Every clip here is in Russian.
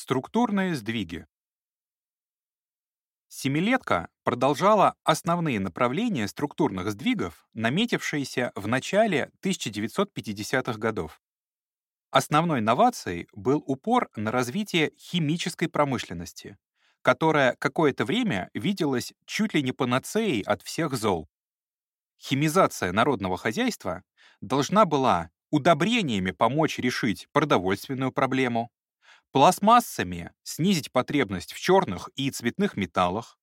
Структурные сдвиги. Семилетка продолжала основные направления структурных сдвигов, наметившиеся в начале 1950-х годов. Основной новацией был упор на развитие химической промышленности, которая какое-то время виделась чуть ли не панацеей от всех зол. Химизация народного хозяйства должна была удобрениями помочь решить продовольственную проблему, пластмассами снизить потребность в черных и цветных металлах,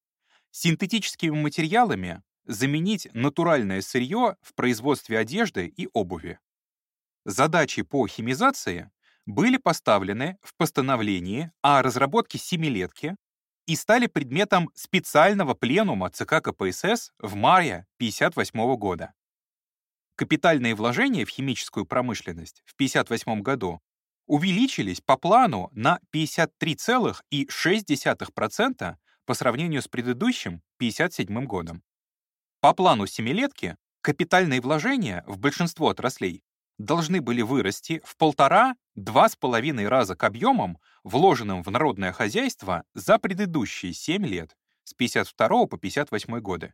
синтетическими материалами заменить натуральное сырье в производстве одежды и обуви. Задачи по химизации были поставлены в постановлении о разработке семилетки и стали предметом специального пленума ЦК КПСС в мае 1958 года. Капитальные вложения в химическую промышленность в 1958 году увеличились по плану на 53,6% по сравнению с предыдущим 1957 годом. По плану семилетки капитальные вложения в большинство отраслей должны были вырасти в полтора-два с половиной раза к объемам, вложенным в народное хозяйство за предыдущие 7 лет, с 52 по 58 годы.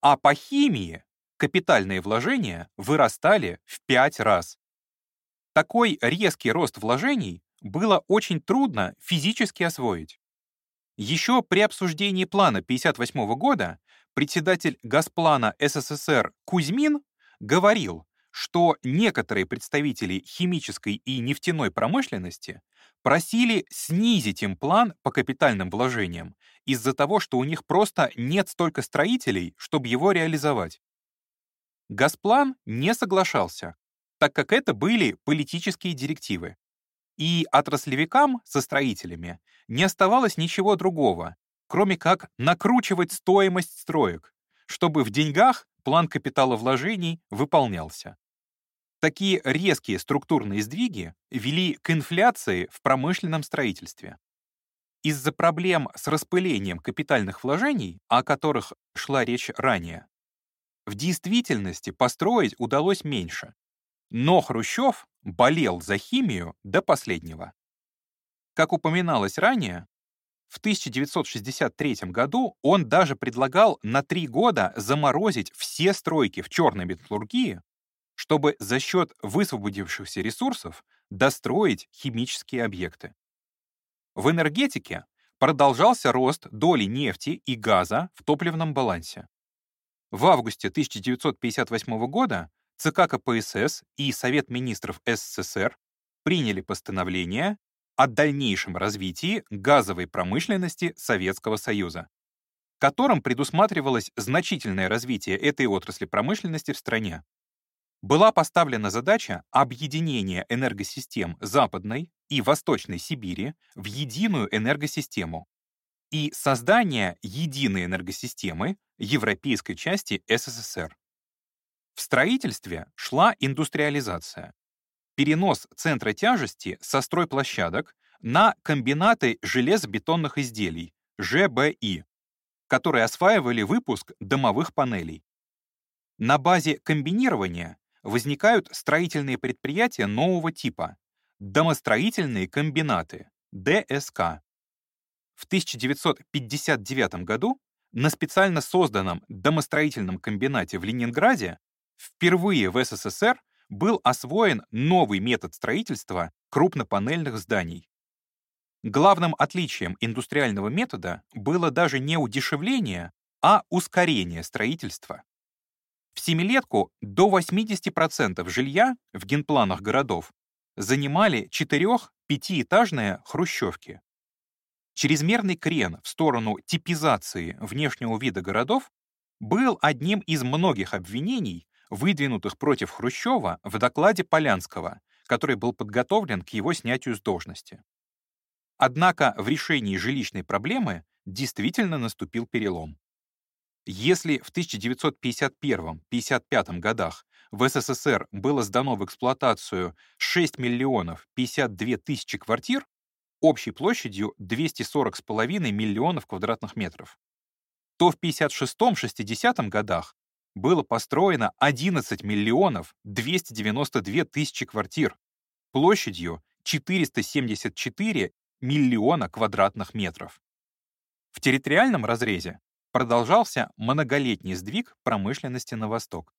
А по химии капитальные вложения вырастали в 5 раз. Такой резкий рост вложений было очень трудно физически освоить. Еще при обсуждении плана 58 года председатель Газплана СССР Кузьмин говорил, что некоторые представители химической и нефтяной промышленности просили снизить им план по капитальным вложениям из-за того, что у них просто нет столько строителей, чтобы его реализовать. Газплан не соглашался, так как это были политические директивы. И отраслевикам со строителями не оставалось ничего другого, кроме как накручивать стоимость строек, чтобы в деньгах план капиталовложений выполнялся. Такие резкие структурные сдвиги вели к инфляции в промышленном строительстве. Из-за проблем с распылением капитальных вложений, о которых шла речь ранее, в действительности построить удалось меньше, но Хрущев болел за химию до последнего. Как упоминалось ранее, в 1963 году он даже предлагал на три года заморозить все стройки в черной металлургии, чтобы за счет высвободившихся ресурсов достроить химические объекты. В энергетике продолжался рост доли нефти и газа в топливном балансе. В августе 1958 года ЦК КПСС и Совет министров СССР приняли постановление о дальнейшем развитии газовой промышленности Советского Союза, которым предусматривалось значительное развитие этой отрасли промышленности в стране. Была поставлена задача объединения энергосистем Западной и Восточной Сибири в единую энергосистему и создания единой энергосистемы европейской части СССР. В строительстве шла индустриализация. Перенос центра тяжести со стройплощадок на комбинаты железобетонных изделий, ЖБИ, которые осваивали выпуск домовых панелей. На базе комбинирования возникают строительные предприятия нового типа — домостроительные комбинаты, ДСК. В 1959 году на специально созданном домостроительном комбинате в Ленинграде Впервые в СССР был освоен новый метод строительства крупнопанельных зданий. Главным отличием индустриального метода было даже не удешевление, а ускорение строительства. В семилетку до 80% жилья в генпланах городов занимали 4-5-этажные хрущевки. Чрезмерный крен в сторону типизации внешнего вида городов был одним из многих обвинений, выдвинутых против Хрущева в докладе Полянского, который был подготовлен к его снятию с должности. Однако в решении жилищной проблемы действительно наступил перелом. Если в 1951-55 годах в СССР было сдано в эксплуатацию 6 миллионов 52 тысячи квартир общей площадью 240,5 миллионов квадратных метров, то в 56-60 годах было построено 11 миллионов 292 тысячи квартир площадью 474 миллиона квадратных метров. В территориальном разрезе продолжался многолетний сдвиг промышленности на восток.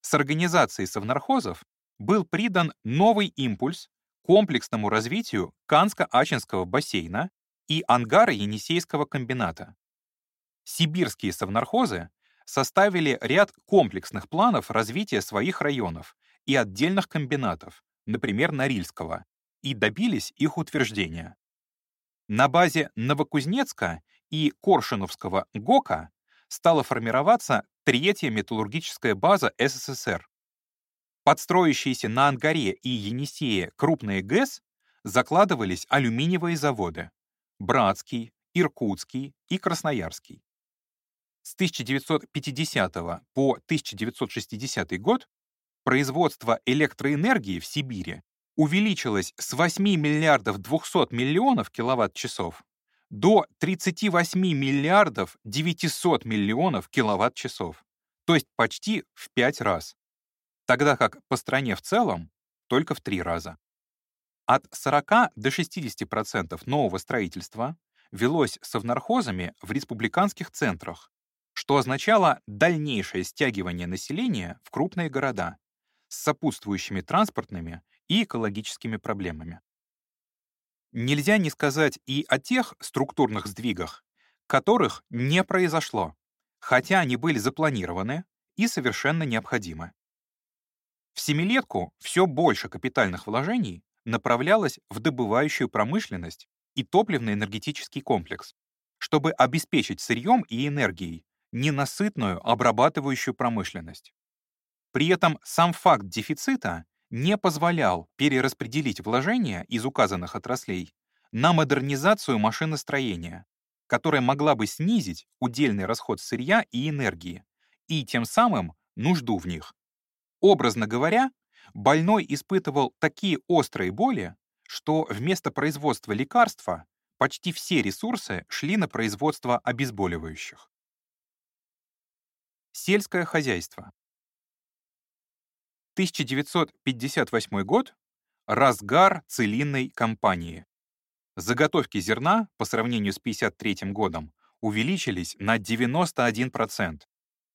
С организацией совнархозов был придан новый импульс комплексному развитию Канско-Ачинского бассейна и ангара Енисейского комбината. Сибирские совнархозы составили ряд комплексных планов развития своих районов и отдельных комбинатов, например, Норильского, и добились их утверждения. На базе Новокузнецка и Коршуновского ГОКа стала формироваться третья металлургическая база СССР. Подстроившиеся на Ангаре и Енисее крупные ГЭС закладывались алюминиевые заводы — Братский, Иркутский и Красноярский. С 1950 по 1960 год производство электроэнергии в Сибири увеличилось с 8 миллиардов 200 миллионов киловатт-часов до 38 миллиардов 900 миллионов киловатт-часов, то есть почти в 5 раз, тогда как по стране в целом только в 3 раза. От 40 до 60% нового строительства велось совнархозами в республиканских центрах, что означало дальнейшее стягивание населения в крупные города с сопутствующими транспортными и экологическими проблемами. Нельзя не сказать и о тех структурных сдвигах, которых не произошло, хотя они были запланированы и совершенно необходимы. В семилетку все больше капитальных вложений направлялось в добывающую промышленность и топливно-энергетический комплекс, чтобы обеспечить сырьем и энергией ненасытную обрабатывающую промышленность. При этом сам факт дефицита не позволял перераспределить вложения из указанных отраслей на модернизацию машиностроения, которая могла бы снизить удельный расход сырья и энергии и тем самым нужду в них. Образно говоря, больной испытывал такие острые боли, что вместо производства лекарства почти все ресурсы шли на производство обезболивающих. Сельское хозяйство. 1958 год — разгар целинной кампании. Заготовки зерна по сравнению с 1953 годом увеличились на 91%,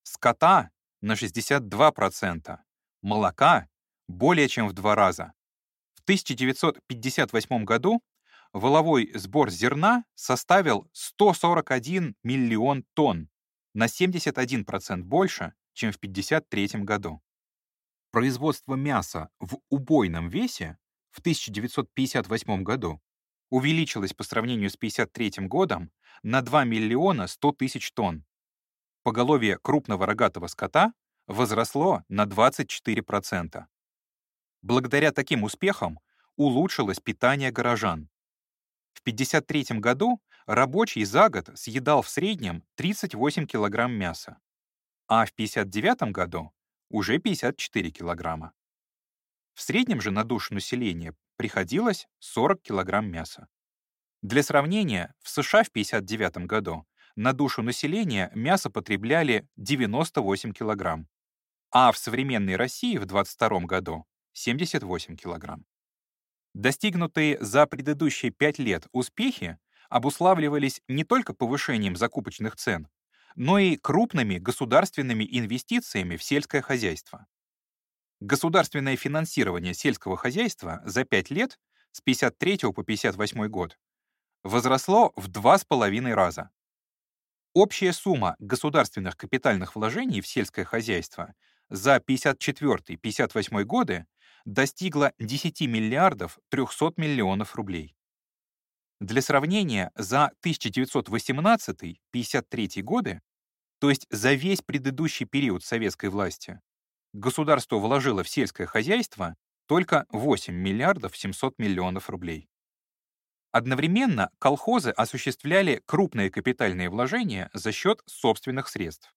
скота — на 62%, молока — более чем в два раза. В 1958 году воловой сбор зерна составил 141 миллион тонн, на 71% больше, чем в 1953 году. Производство мяса в убойном весе в 1958 году увеличилось по сравнению с 1953 годом на 2 миллиона 100 тысяч тонн. Поголовье крупного рогатого скота возросло на 24%. Благодаря таким успехам улучшилось питание горожан. В 1953 году рабочий за год съедал в среднем 38 килограмм мяса, а в 1959 году уже 54 килограмма. В среднем же на душу населения приходилось 40 килограмм мяса. Для сравнения, в США в 1959 году на душу населения мясо потребляли 98 килограмм, а в современной России в 22 году 78 килограмм. Достигнутые за предыдущие 5 лет успехи обуславливались не только повышением закупочных цен, но и крупными государственными инвестициями в сельское хозяйство. Государственное финансирование сельского хозяйства за 5 лет с 53 по 58 год возросло в 2,5 раза. Общая сумма государственных капитальных вложений в сельское хозяйство за 54-58 годы достигла 10 миллиардов 300 миллионов рублей. Для сравнения, за 1918-53 годы, то есть за весь предыдущий период советской власти, государство вложило в сельское хозяйство только 8 миллиардов 700 миллионов рублей. Одновременно колхозы осуществляли крупные капитальные вложения за счет собственных средств.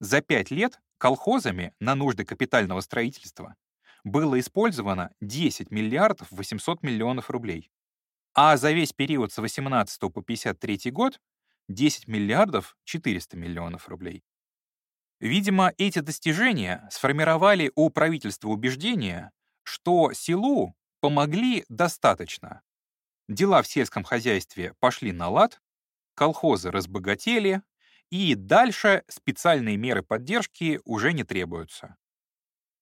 За пять лет колхозами на нужды капитального строительства было использовано 10 миллиардов 800 миллионов рублей, а за весь период с 18 по 53 год 10 миллиардов 400 миллионов рублей. Видимо, эти достижения сформировали у правительства убеждение, что селу помогли достаточно, Дела в сельском хозяйстве пошли на лад, колхозы разбогатели, и дальше специальные меры поддержки уже не требуются.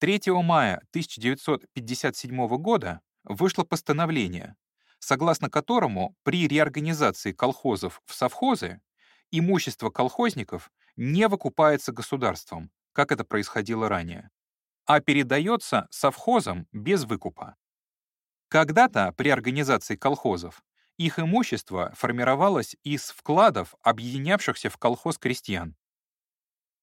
3 мая 1957 года вышло постановление, согласно которому при реорганизации колхозов в совхозы имущество колхозников не выкупается государством, как это происходило ранее, а передается совхозам без выкупа. Когда-то при организации колхозов их имущество формировалось из вкладов, объединявшихся в колхоз крестьян.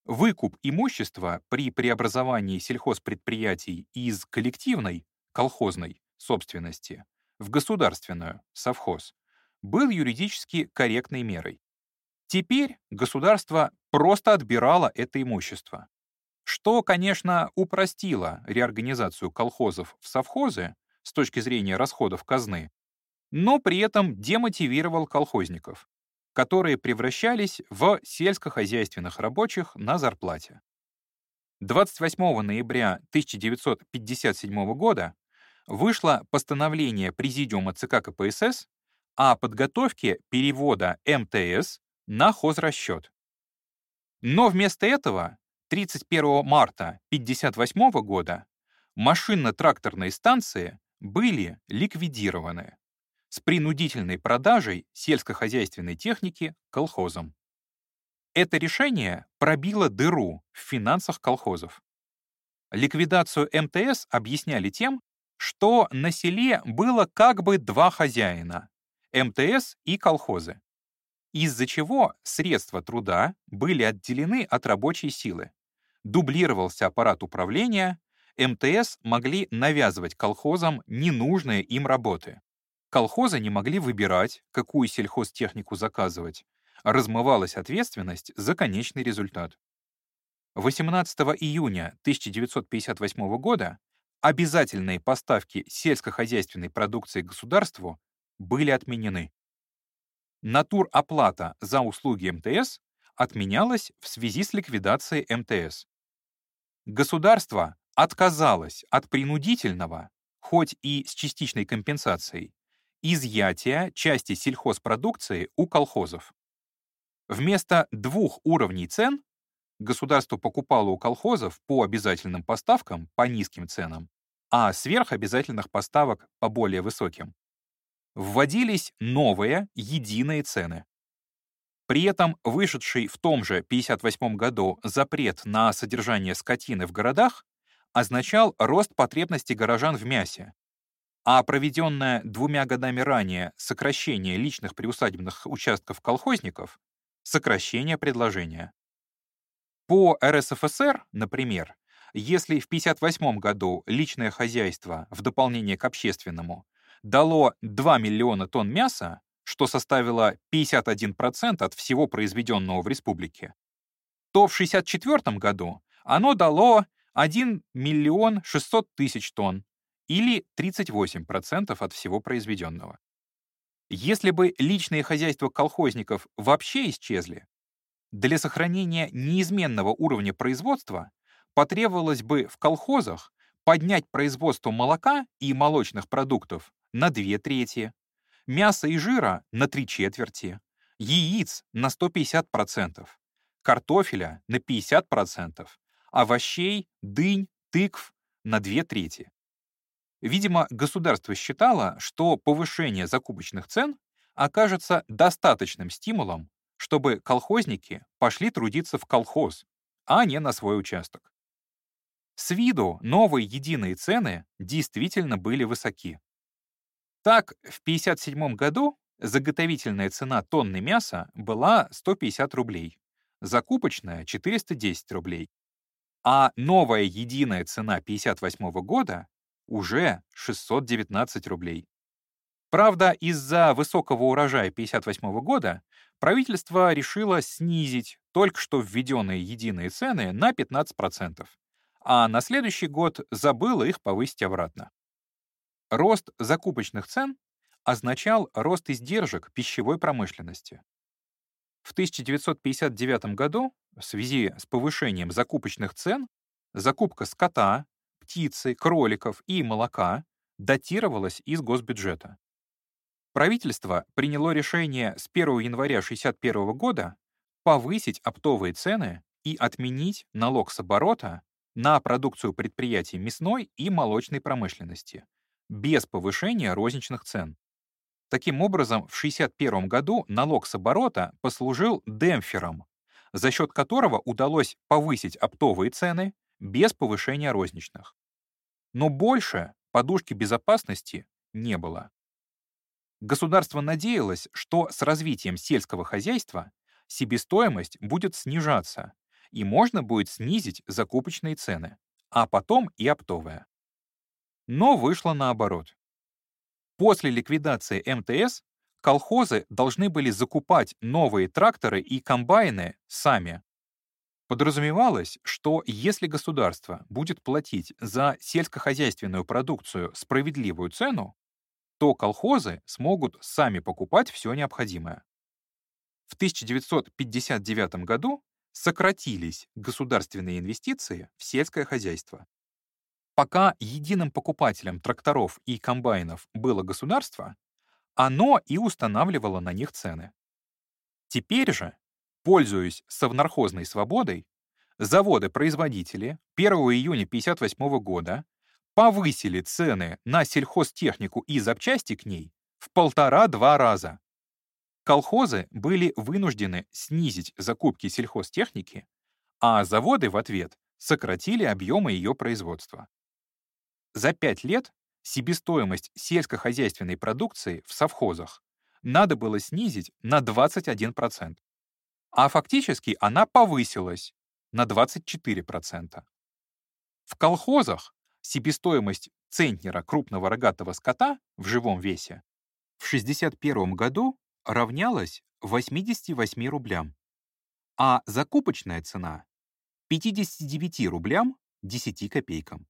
Выкуп имущества при преобразовании сельхозпредприятий из коллективной, колхозной, собственности в государственную, совхоз, был юридически корректной мерой. Теперь государство просто отбирало это имущество, что, конечно, упростило реорганизацию колхозов в совхозы с точки зрения расходов казны, но при этом демотивировал колхозников, которые превращались в сельскохозяйственных рабочих на зарплате. 28 ноября 1957 года вышло постановление Президиума ЦК КПСС о подготовке перевода МТС на хозрасчет. Но вместо этого 31 марта 1958 года машинно-тракторные станции были ликвидированы с принудительной продажей сельскохозяйственной техники колхозам. Это решение пробило дыру в финансах колхозов. Ликвидацию МТС объясняли тем, что на селе было как бы два хозяина — МТС и колхозы, из-за чего средства труда были отделены от рабочей силы. Дублировался аппарат управления, МТС могли навязывать колхозам ненужные им работы. Колхозы не могли выбирать, какую сельхозтехнику заказывать. Размывалась ответственность за конечный результат. 18 июня 1958 года обязательные поставки сельскохозяйственной продукции государству были отменены. Натур-оплата за услуги МТС отменялась в связи с ликвидацией МТС. Государство отказалось от принудительного, хоть и с частичной компенсацией, изъятия части сельхозпродукции у колхозов. Вместо двух уровней цен государство покупало у колхозов по обязательным поставкам по низким ценам, а сверхобязательных поставок по более высоким. Вводились новые единые цены. При этом вышедший в том же 1958 году запрет на содержание скотины в городах означал рост потребностей горожан в мясе, а проведенное двумя годами ранее сокращение личных приусадебных участков колхозников — сокращение предложения. По РСФСР, например, если в 1958 году личное хозяйство, в дополнение к общественному, дало 2 миллиона тонн мяса, что составило 51% от всего произведенного в республике, то в 1964 году оно дало 1 миллион 600 тысяч тонн, или 38% от всего произведенного. Если бы личные хозяйства колхозников вообще исчезли, для сохранения неизменного уровня производства потребовалось бы в колхозах поднять производство молока и молочных продуктов на две трети, мяса и жира на три четверти, яиц на 150%, картофеля на 50%, овощей, дынь, тыкв на две трети. Видимо, государство считало, что повышение закупочных цен окажется достаточным стимулом, чтобы колхозники пошли трудиться в колхоз, а не на свой участок. С виду новые единые цены действительно были высоки. Так, в 1957 году заготовительная цена тонны мяса была 150 рублей, закупочная — 410 рублей, а новая единая цена 1958 года уже 619 рублей. Правда, из-за высокого урожая 1958 года правительство решило снизить только что введенные единые цены на 15%, а на следующий год забыло их повысить обратно. Рост закупочных цен означал рост издержек пищевой промышленности. В 1959 году в связи с повышением закупочных цен закупка скота, птицы, кроликов и молока датировалась из госбюджета. Правительство приняло решение с 1 января 1961 года повысить оптовые цены и отменить налог с оборота на продукцию предприятий мясной и молочной промышленности без повышения розничных цен. Таким образом, в 1961 году налог с оборота послужил демпфером, за счет которого удалось повысить оптовые цены без повышения розничных. Но больше подушки безопасности не было. Государство надеялось, что с развитием сельского хозяйства себестоимость будет снижаться, и можно будет снизить закупочные цены, а потом и оптовые. Но вышло наоборот. После ликвидации МТС колхозы должны были закупать новые тракторы и комбайны сами. Подразумевалось, что если государство будет платить за сельскохозяйственную продукцию справедливую цену, то колхозы смогут сами покупать все необходимое. В 1959 году сократились государственные инвестиции в сельское хозяйство. Пока единым покупателем тракторов и комбайнов было государство, оно и устанавливало на них цены. Теперь же, пользуясь совнархозной свободой, заводы-производители 1 июня 1958 года повысили цены на сельхозтехнику и запчасти к ней в полтора-два раза. Колхозы были вынуждены снизить закупки сельхозтехники, а заводы в ответ сократили объемы ее производства. За пять лет себестоимость сельскохозяйственной продукции в совхозах надо было снизить на 21%, а фактически она повысилась на 24%. В колхозах себестоимость центнера крупного рогатого скота в живом весе в 1961 году равнялась 88 рублям, а закупочная цена — 59 рублям 10 копейкам.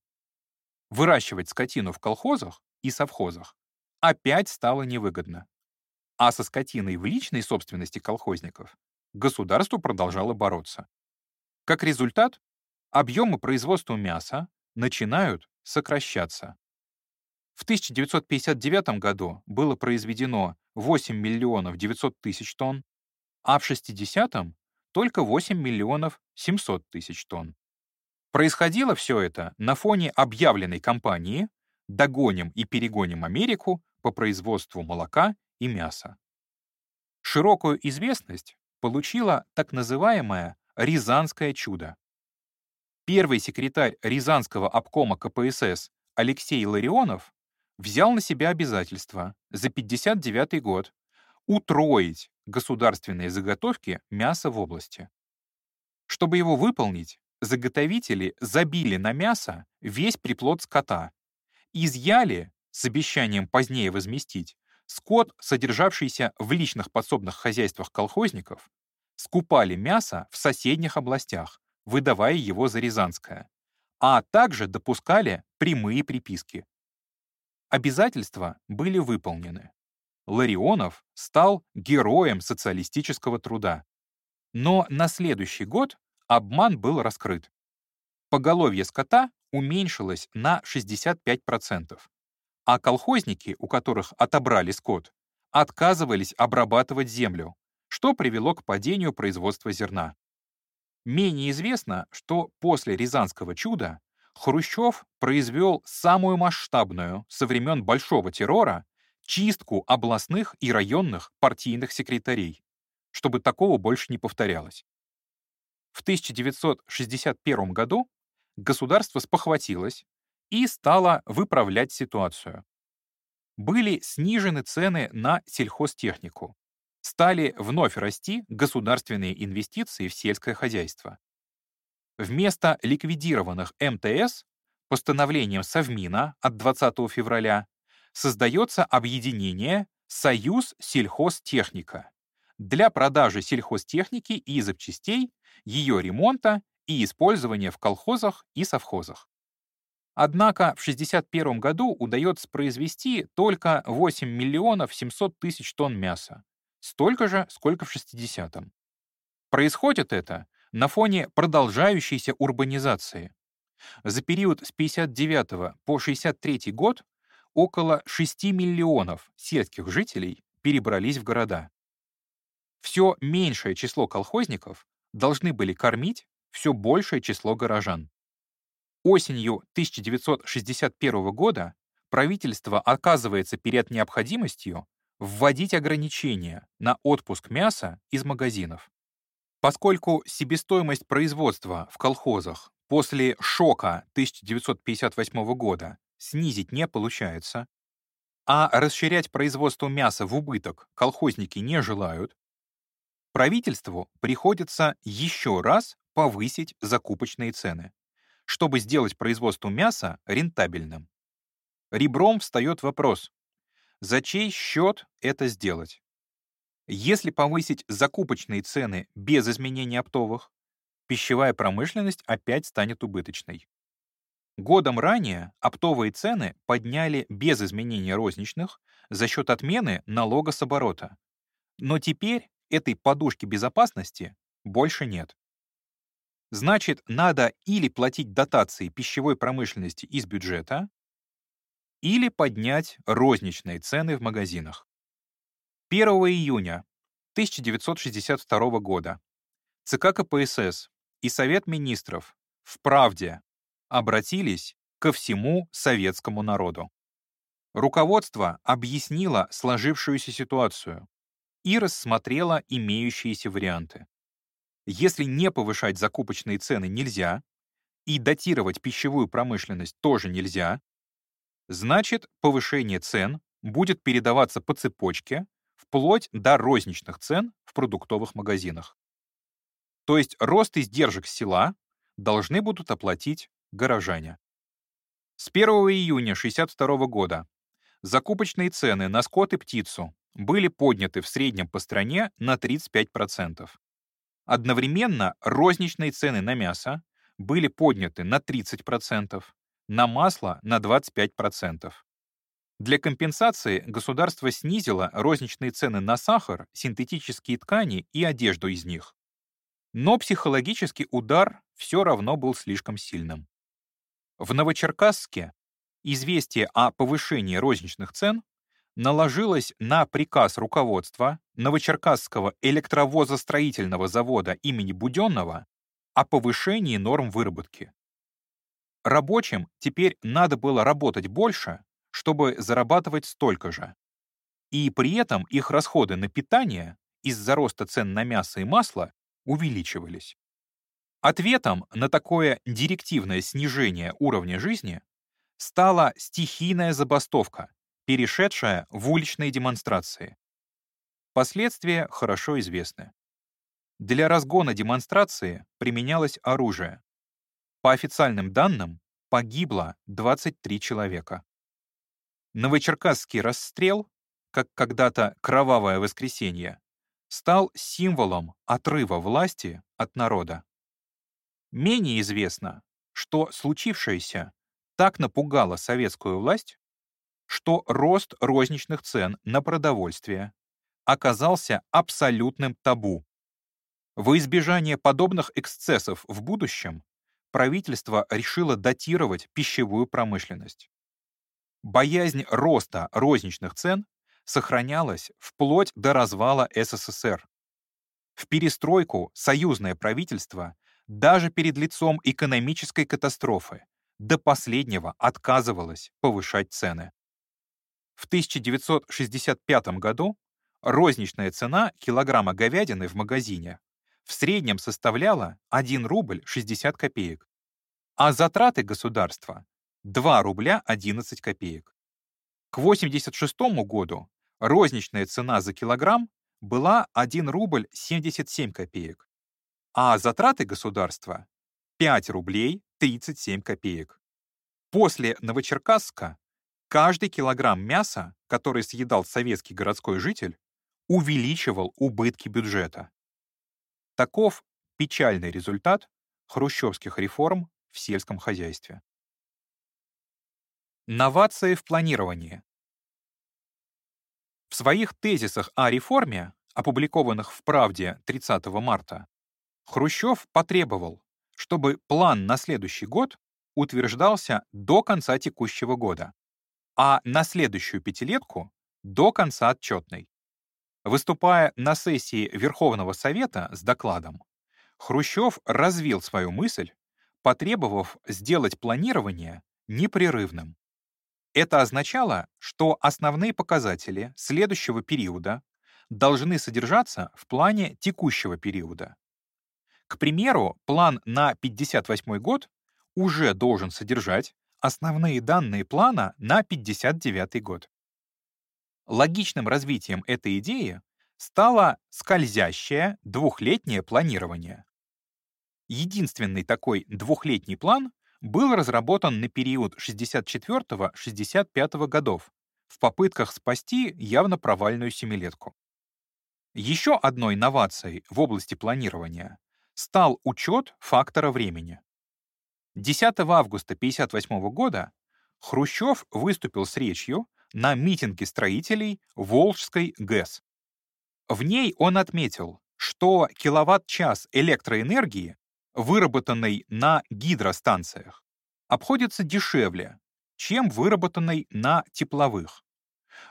Выращивать скотину в колхозах и совхозах опять стало невыгодно. А со скотиной в личной собственности колхозников государство продолжало бороться. Как результат, объемы производства мяса начинают сокращаться. В 1959 году было произведено 8 миллионов 900 тысяч тонн, а в 60-м только 8 миллионов 700 тысяч тонн. Происходило все это на фоне объявленной кампании «Догоним и перегоним Америку» по производству молока и мяса. Широкую известность получила так называемое «Рязанское чудо». Первый секретарь Рязанского обкома КПСС Алексей Ларионов взял на себя обязательство за 59 год утроить государственные заготовки мяса в области. Чтобы его выполнить, заготовители забили на мясо весь приплод скота, изъяли с обещанием позднее возместить скот, содержавшийся в личных подсобных хозяйствах колхозников, скупали мясо в соседних областях, выдавая его за рязанское, а также допускали прямые приписки. Обязательства были выполнены. Ларионов стал героем социалистического труда. Но на следующий год обман был раскрыт. Поголовье скота уменьшилось на 65%, а колхозники, у которых отобрали скот, отказывались обрабатывать землю, что привело к падению производства зерна. Менее известно, что после Рязанского чуда Хрущев произвел самую масштабную со времен Большого террора чистку областных и районных партийных секретарей, чтобы такого больше не повторялось. В 1961 году государство спохватилось и стало выправлять ситуацию. Были снижены цены на сельхозтехнику. Стали вновь расти государственные инвестиции в сельское хозяйство. Вместо ликвидированных МТС постановлением Совмина от 20 февраля создается объединение «Союз сельхозтехника» для продажи сельхозтехники и запчастей, ее ремонта и использования в колхозах и совхозах. Однако в 1961 году удается произвести только 8 миллионов 700 тысяч тонн мяса, столько же, сколько в 60-м. Происходит это на фоне продолжающейся урбанизации. За период с 59 по 63 год около 6 миллионов сельских жителей перебрались в города. Все меньшее число колхозников должны были кормить все большее число горожан. Осенью 1961 года правительство оказывается перед необходимостью вводить ограничения на отпуск мяса из магазинов. Поскольку себестоимость производства в колхозах после шока 1958 года снизить не получается, а расширять производство мяса в убыток колхозники не желают, правительству приходится еще раз повысить закупочные цены, чтобы сделать производство мяса рентабельным. Ребром встает вопрос, за чей счет это сделать? Если повысить закупочные цены без изменения оптовых, пищевая промышленность опять станет убыточной. Годом ранее оптовые цены подняли без изменения розничных за счет отмены налога с оборота. Но теперь этой подушки безопасности больше нет. Значит, надо или платить дотации пищевой промышленности из бюджета, или поднять розничные цены в магазинах. 1 июня 1962 года ЦК КПСС и Совет министров в «Правде» обратились ко всему советскому народу. Руководство объяснило сложившуюся ситуацию и рассмотрело имеющиеся варианты. Если не повышать закупочные цены нельзя, и датировать пищевую промышленность тоже нельзя, значит, повышение цен будет передаваться по цепочке вплоть до розничных цен в продуктовых магазинах. То есть рост издержек села должны будут оплатить горожане. С 1 июня 1962 года закупочные цены на скот и птицу были подняты в среднем по стране на 35%. Одновременно розничные цены на мясо были подняты на 30%, на масло на 25%. Для компенсации государство снизило розничные цены на сахар, синтетические ткани и одежду из них. Но психологический удар все равно был слишком сильным. В Новочеркасске известие о повышении розничных цен наложилось на приказ руководства Новочеркасского электровозостроительного завода имени Буденного о повышении норм выработки. Рабочим теперь надо было работать больше, чтобы зарабатывать столько же. И при этом их расходы на питание из-за роста цен на мясо и масло увеличивались. Ответом на такое директивное снижение уровня жизни стала стихийная забастовка, перешедшая в уличные демонстрации. Последствия хорошо известны. Для разгона демонстрации применялось оружие. По официальным данным, погибло 23 человека. Новочеркасский расстрел, как когда-то кровавое воскресенье, стал символом отрыва власти от народа. Менее известно, что случившееся так напугало советскую власть, что рост розничных цен на продовольствие оказался абсолютным табу. Во избежание подобных эксцессов в будущем правительство решило датировать пищевую промышленность. Боязнь роста розничных цен сохранялась вплоть до развала СССР. В перестройку союзное правительство даже перед лицом экономической катастрофы до последнего отказывалась повышать цены. В 1965 году розничная цена килограмма говядины в магазине в среднем составляла 1 рубль 60 копеек, а затраты государства — 2 рубля 11 копеек. К 1986 году розничная цена за килограмм была 1 рубль 77 копеек, а затраты государства — 5 рублей 37 копеек. После Новочеркасска каждый килограмм мяса, который съедал советский городской житель, увеличивал убытки бюджета. Таков печальный результат хрущевских реформ в сельском хозяйстве. Новации в планировании. В своих тезисах о реформе, опубликованных в «Правде» 30 марта, Хрущев потребовал, чтобы план на следующий год утверждался до конца текущего года, а на следующую пятилетку — до конца отчетной. Выступая на сессии Верховного Совета с докладом, Хрущев развил свою мысль, потребовав сделать планирование непрерывным. Это означало, что основные показатели следующего периода должны содержаться в плане текущего периода. К примеру, план на 58 год уже должен содержать основные данные плана на 59 год. Логичным развитием этой идеи стало скользящее двухлетнее планирование. Единственный такой двухлетний план был разработан на период 64-65 годов в попытках спасти явно провальную семилетку. Еще одной инновацией в области планирования стал учет фактора времени. 10 августа 1958 года Хрущев выступил с речью на митинге строителей Волжской ГЭС. В ней он отметил, что киловатт-час электроэнергии, выработанной на гидростанциях, обходится дешевле, чем выработанной на тепловых.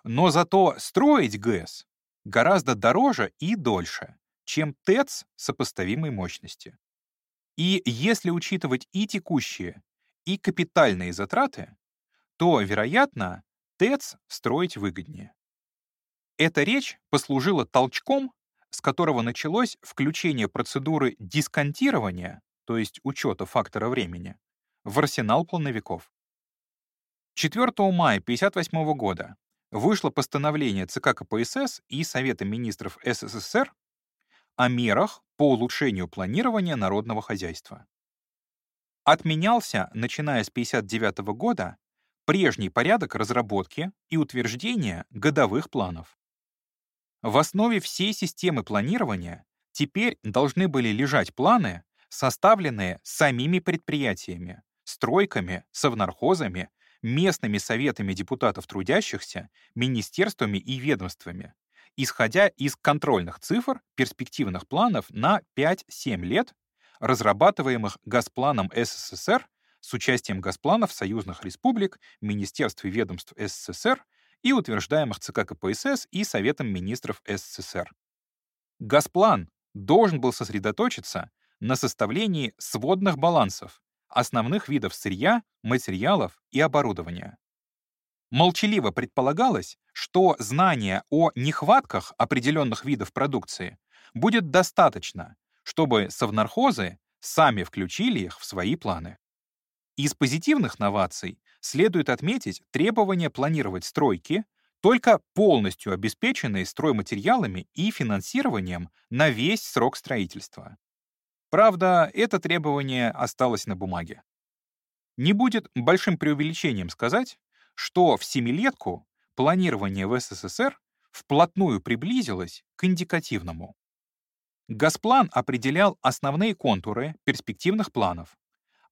Но зато строить ГЭС гораздо дороже и дольше, чем ТЭЦ сопоставимой мощности. И если учитывать и текущие, и капитальные затраты, то, вероятно, ТЭЦ строить выгоднее. Эта речь послужила толчком, с которого началось включение процедуры дисконтирования, то есть учета фактора времени, в арсенал плановиков. 4 мая 1958 года вышло постановление ЦК КПСС и Совета министров СССР о мерах по улучшению планирования народного хозяйства. Отменялся, начиная с 1959 года, прежний порядок разработки и утверждения годовых планов. В основе всей системы планирования теперь должны были лежать планы, составленные самими предприятиями, стройками, совнархозами, местными советами депутатов трудящихся, министерствами и ведомствами, исходя из контрольных цифр перспективных планов на 5-7 лет, разрабатываемых Газпланом СССР с участием Газпланов союзных республик, министерств и ведомств СССР и утверждаемых ЦК КПСС и Советом министров СССР. Газплан должен был сосредоточиться на составлении сводных балансов основных видов сырья, материалов и оборудования. Молчаливо предполагалось, что знания о нехватках определенных видов продукции будет достаточно, чтобы совнархозы сами включили их в свои планы. Из позитивных новаций следует отметить требование планировать стройки, только полностью обеспеченные стройматериалами и финансированием на весь срок строительства. Правда, это требование осталось на бумаге. Не будет большим преувеличением сказать, что в семилетку планирование в СССР вплотную приблизилось к индикативному. Газплан определял основные контуры перспективных планов,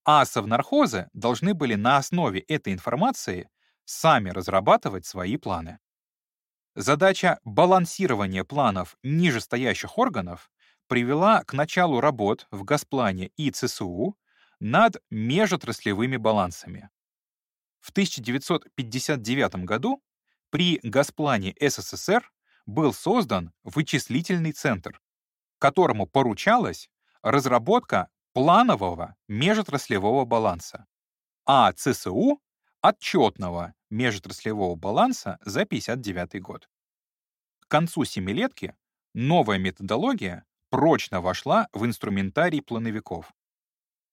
а совнархозы должны были на основе этой информации сами разрабатывать свои планы. Задача балансирования планов нижестоящих органов привела к началу работ в Газплане и ЦСУ над межотраслевыми балансами. В 1959 году при Газплане СССР был создан вычислительный центр, которому поручалась разработка планового межотраслевого баланса, а ЦСУ — отчетного межотраслевого баланса за 1959 год. К концу семилетки новая методология прочно вошла в инструментарий плановиков.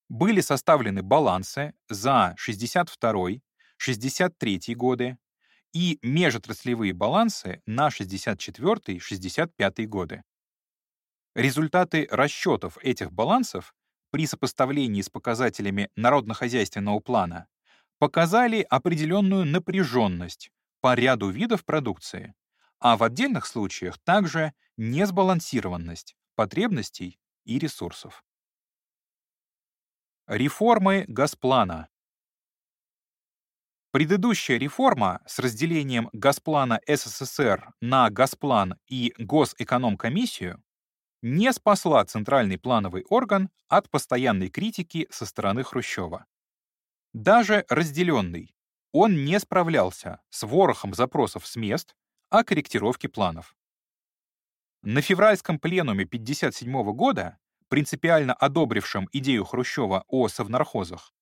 Были составлены балансы за 62 63 годы и межотраслевые балансы на 64-65 годы. Результаты расчетов этих балансов при сопоставлении с показателями народно-хозяйственного плана показали определенную напряженность по ряду видов продукции, а в отдельных случаях также несбалансированность потребностей и ресурсов. Реформы Газплана Предыдущая реформа с разделением Газплана СССР на Газплан и Госэкономкомиссию не спасла центральный плановый орган от постоянной критики со стороны Хрущева. Даже разделенный, он не справлялся с ворохом запросов с мест о корректировке планов. На февральском пленуме 1957 года, принципиально одобрившем идею Хрущева о совнархозах,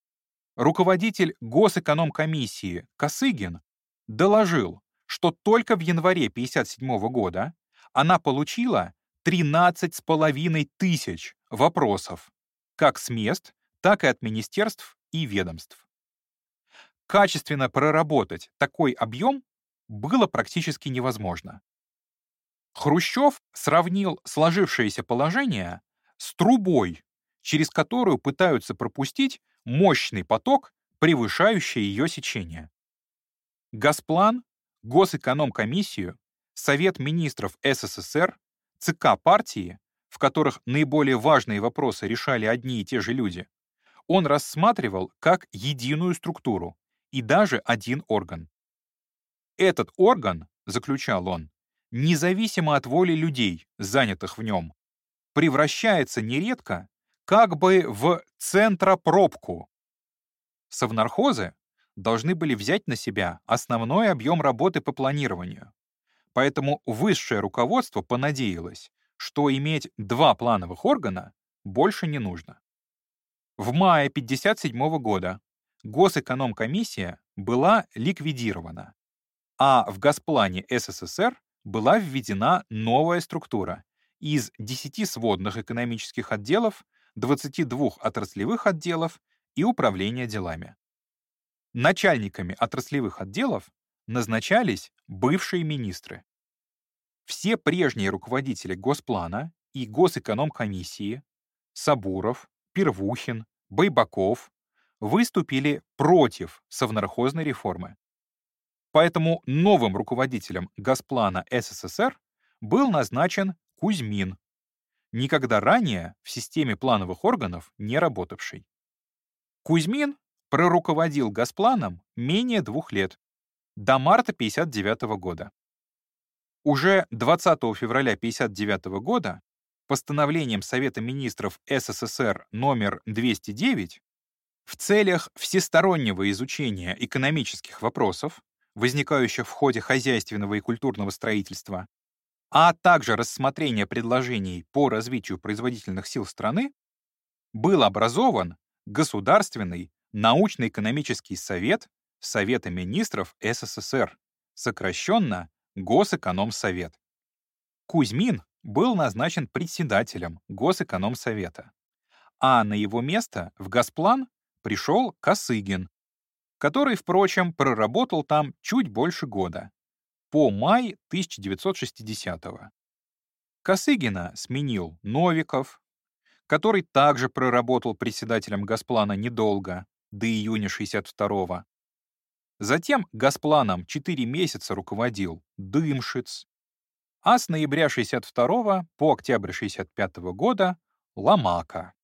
руководитель Госэкономкомиссии Косыгин доложил, что только в январе 1957 года она получила 13,5 тысяч вопросов как с мест, так и от министерств и ведомств. Качественно проработать такой объем было практически невозможно. Хрущев сравнил сложившееся положение с трубой, через которую пытаются пропустить мощный поток, превышающий ее сечение. Госплан, Госэкономкомиссию, Совет министров СССР, ЦК партии, в которых наиболее важные вопросы решали одни и те же люди, он рассматривал как единую структуру и даже один орган. Этот орган, заключал он, независимо от воли людей, занятых в нем, превращается нередко как бы в центропробку. Совнархозы должны были взять на себя основной объем работы по планированию. Поэтому высшее руководство понадеялось, что иметь два плановых органа больше не нужно. В мае 1957 года Госэкономкомиссия была ликвидирована, а в Госплане СССР была введена новая структура из 10 сводных экономических отделов, 22 отраслевых отделов и управления делами. Начальниками отраслевых отделов назначались бывшие министры. Все прежние руководители Госплана и Госэкономкомиссии Сабуров, Первухин, Байбаков выступили против совнархозной реформы. Поэтому новым руководителем Госплана СССР был назначен Кузьмин, никогда ранее в системе плановых органов не работавший. Кузьмин проруководил Госпланом менее двух лет, до марта 1959 года. Уже 20 февраля 1959 года постановлением Совета министров СССР номер 209 в целях всестороннего изучения экономических вопросов, возникающих в ходе хозяйственного и культурного строительства, а также рассмотрения предложений по развитию производительных сил страны, был образован Государственный научно-экономический совет Совета министров СССР, сокращенно Госэкономсовет. Кузьмин был назначен председателем Госэкономсовета, а на его место в Госплан пришел Косыгин, который, впрочем, проработал там чуть больше года, по май 1960-го. Косыгина сменил Новиков, который также проработал председателем Госплана недолго, до июня 62-го. Затем Госпланом 4 месяца руководил Дымшиц, а с ноября 62 по октябрь 65 года — Ломака.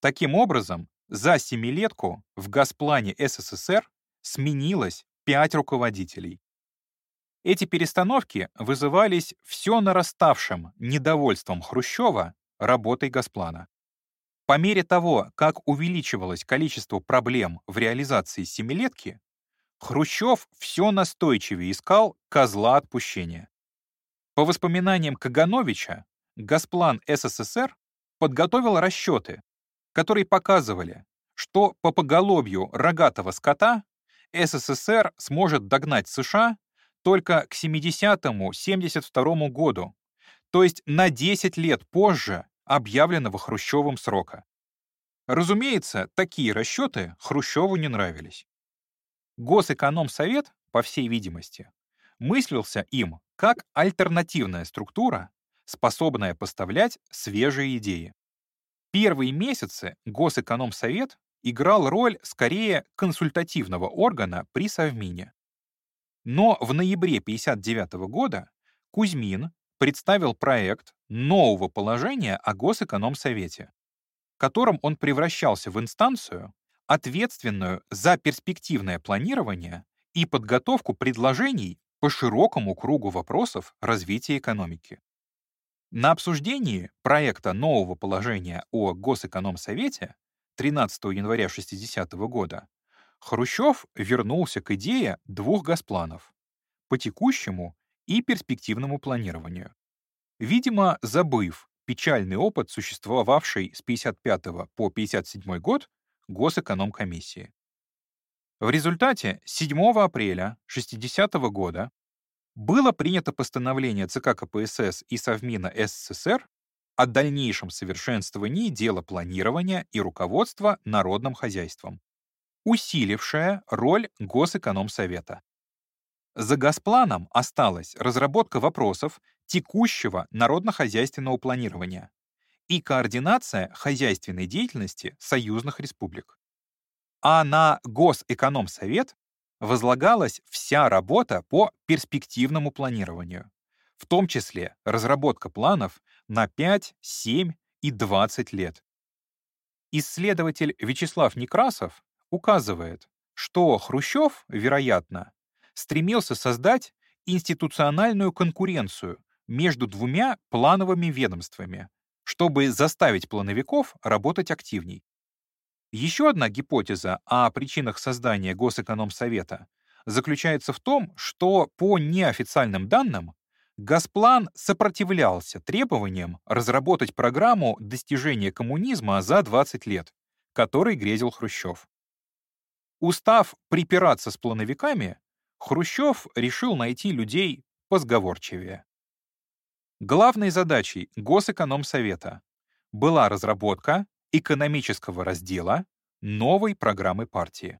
Таким образом, за семилетку в Госплане СССР сменилось пять руководителей. Эти перестановки вызывались все нараставшим недовольством Хрущева работой Госплана. По мере того, как увеличивалось количество проблем в реализации семилетки, Хрущев все настойчивее искал козла отпущения. По воспоминаниям Кагановича, Госплан СССР подготовил расчеты, которые показывали, что по поголовью рогатого скота СССР сможет догнать США только к 70-72 году, то есть на 10 лет позже объявленного Хрущевым срока. Разумеется, такие расчеты Хрущеву не нравились. Госэкономсовет, по всей видимости, мыслился им как альтернативная структура, способная поставлять свежие идеи. Первые месяцы Госэкономсовет играл роль скорее консультативного органа при Совмине. Но в ноябре 1959 года Кузьмин представил проект нового положения о Госэкономсовете, которым он превращался в инстанцию, ответственную за перспективное планирование и подготовку предложений по широкому кругу вопросов развития экономики. На обсуждении проекта нового положения о Госэкономсовете 13 января 60 -го года Хрущев вернулся к идее двух госпланов — по текущему и перспективному планированию. Видимо, забыв печальный опыт, существовавший с 55 по 57 год Госэкономкомиссии. В результате 7 апреля 60 года было принято постановление ЦК КПСС и Совмина СССР о дальнейшем совершенствовании дела планирования и руководства народным хозяйством, усилившее роль Госэкономсовета. За Госпланом осталась разработка вопросов текущего народно-хозяйственного планирования и координация хозяйственной деятельности союзных республик. А на Госэкономсовет возлагалась вся работа по перспективному планированию, в том числе разработка планов на 5, 7 и 20 лет. Исследователь Вячеслав Некрасов указывает, что Хрущев, вероятно, стремился создать институциональную конкуренцию между двумя плановыми ведомствами, чтобы заставить плановиков работать активней. Еще одна гипотеза о причинах создания Госэкономсовета заключается в том, что по неофициальным данным Госплан сопротивлялся требованиям разработать программу достижения коммунизма за 20 лет, которой грезил Хрущев. Устав припираться с плановиками, Хрущев решил найти людей позговорчивее. Главной задачей Госэкономсовета была разработка экономического раздела новой программы партии.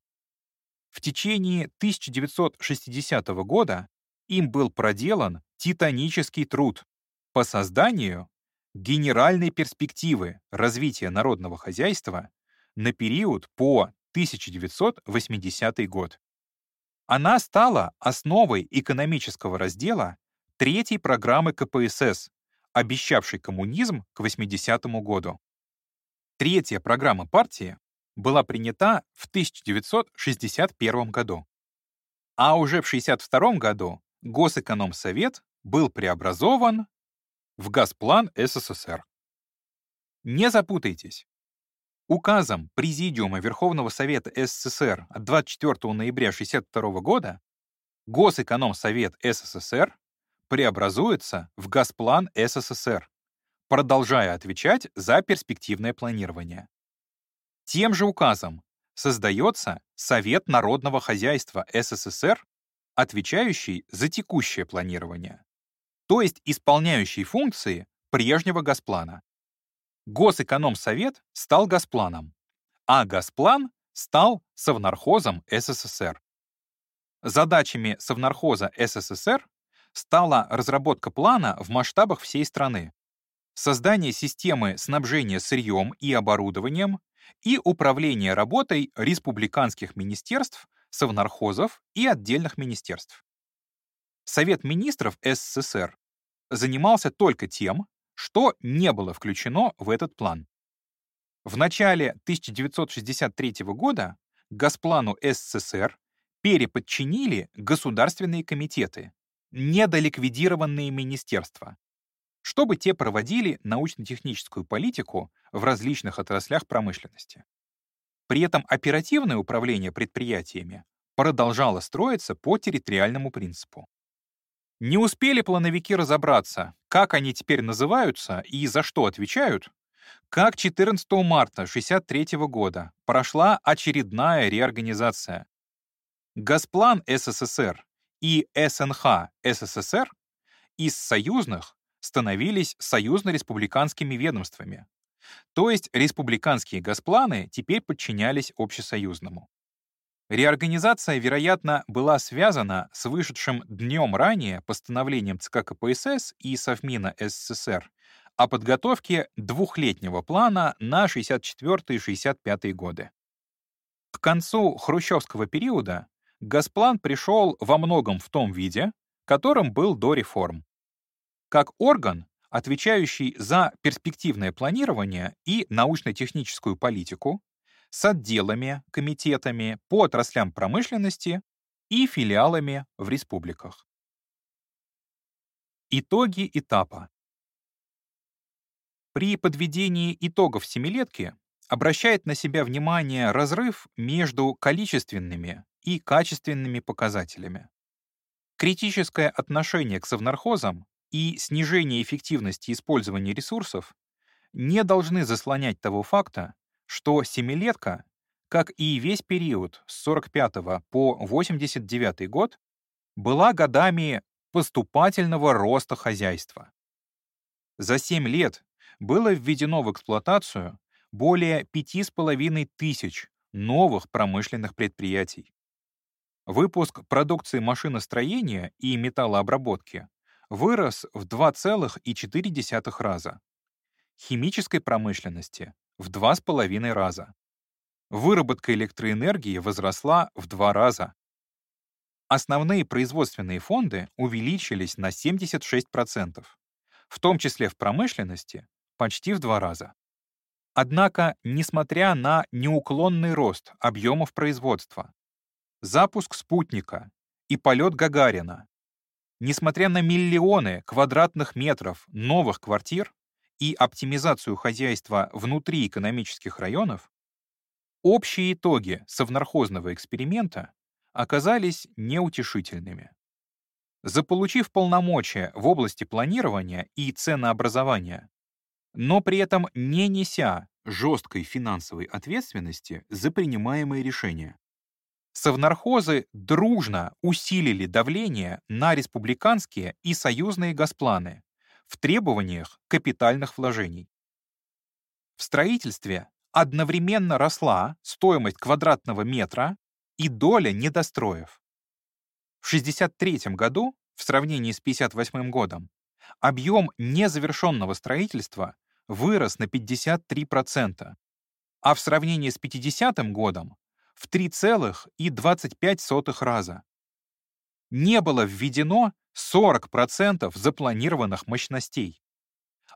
В течение 1960 года им был проделан титанический труд по созданию генеральной перспективы развития народного хозяйства на период по 1980 год. Она стала основой экономического раздела третьей программы КПСС, обещавшей коммунизм к 80 году. Третья программа партии была принята в 1961 году. А уже в 1962 году Госэкономсовет был преобразован в Газплан СССР. Не запутайтесь. Указом Президиума Верховного Совета СССР от 24 ноября 1962 года Госэкономсовет СССР преобразуется в Газплан СССР, продолжая отвечать за перспективное планирование. Тем же указом создается Совет народного хозяйства СССР, отвечающий за текущее планирование, то есть исполняющий функции прежнего Госплана. Госэкономсовет стал Госпланом, а Госплан стал Совнархозом СССР. Задачами Совнархоза СССР стала разработка плана в масштабах всей страны, создание системы снабжения сырьем и оборудованием и управление работой республиканских министерств, совнархозов и отдельных министерств. Совет министров СССР занимался только тем, что не было включено в этот план. В начале 1963 года Госплану СССР переподчинили государственные комитеты, недоликвидированные министерства, чтобы те проводили научно-техническую политику в различных отраслях промышленности. При этом оперативное управление предприятиями продолжало строиться по территориальному принципу. Не успели плановики разобраться, как они теперь называются и за что отвечают, как 14 марта 1963 года прошла очередная реорганизация. Госплан СССР и СНХ СССР из союзных становились союзно-республиканскими ведомствами. То есть республиканские госпланы теперь подчинялись общесоюзному. Реорганизация, вероятно, была связана с вышедшим днем ранее постановлением ЦК КПСС и Совмина СССР о подготовке двухлетнего плана на 64-65 годы. К концу хрущевского периода Госплан пришел во многом в том виде, которым был до реформ. Как орган, отвечающий за перспективное планирование и научно-техническую политику, с отделами, комитетами по отраслям промышленности и филиалами в республиках. Итоги этапа. При подведении итогов семилетки обращает на себя внимание разрыв между количественными и качественными показателями. Критическое отношение к совнархозам и снижение эффективности использования ресурсов не должны заслонять того факта, что семилетка, как и весь период с 45 по 89 год, была годами поступательного роста хозяйства. За 7 лет было введено в эксплуатацию более 5,5 тысяч новых промышленных предприятий. Выпуск продукции машиностроения и металлообработки вырос в 2,4 раза. Химической промышленности — в 2,5 раза. Выработка электроэнергии возросла в 2 раза. Основные производственные фонды увеличились на 76%, в том числе в промышленности почти в 2 раза. Однако, несмотря на неуклонный рост объемов производства, запуск спутника и полет Гагарина, несмотря на миллионы квадратных метров новых квартир и оптимизацию хозяйства внутри экономических районов, общие итоги совнархозного эксперимента оказались неутешительными. Заполучив полномочия в области планирования и ценообразования, но при этом не неся жесткой финансовой ответственности за принимаемые решения. Совнархозы дружно усилили давление на республиканские и союзные госпланы в требованиях капитальных вложений. В строительстве одновременно росла стоимость квадратного метра и доля недостроев. В 1963 году, в сравнении с 1958 годом, объем незавершенного строительства вырос на 53%, а в сравнении с 50 годом в 3,25 раза. Не было введено 40% запланированных мощностей.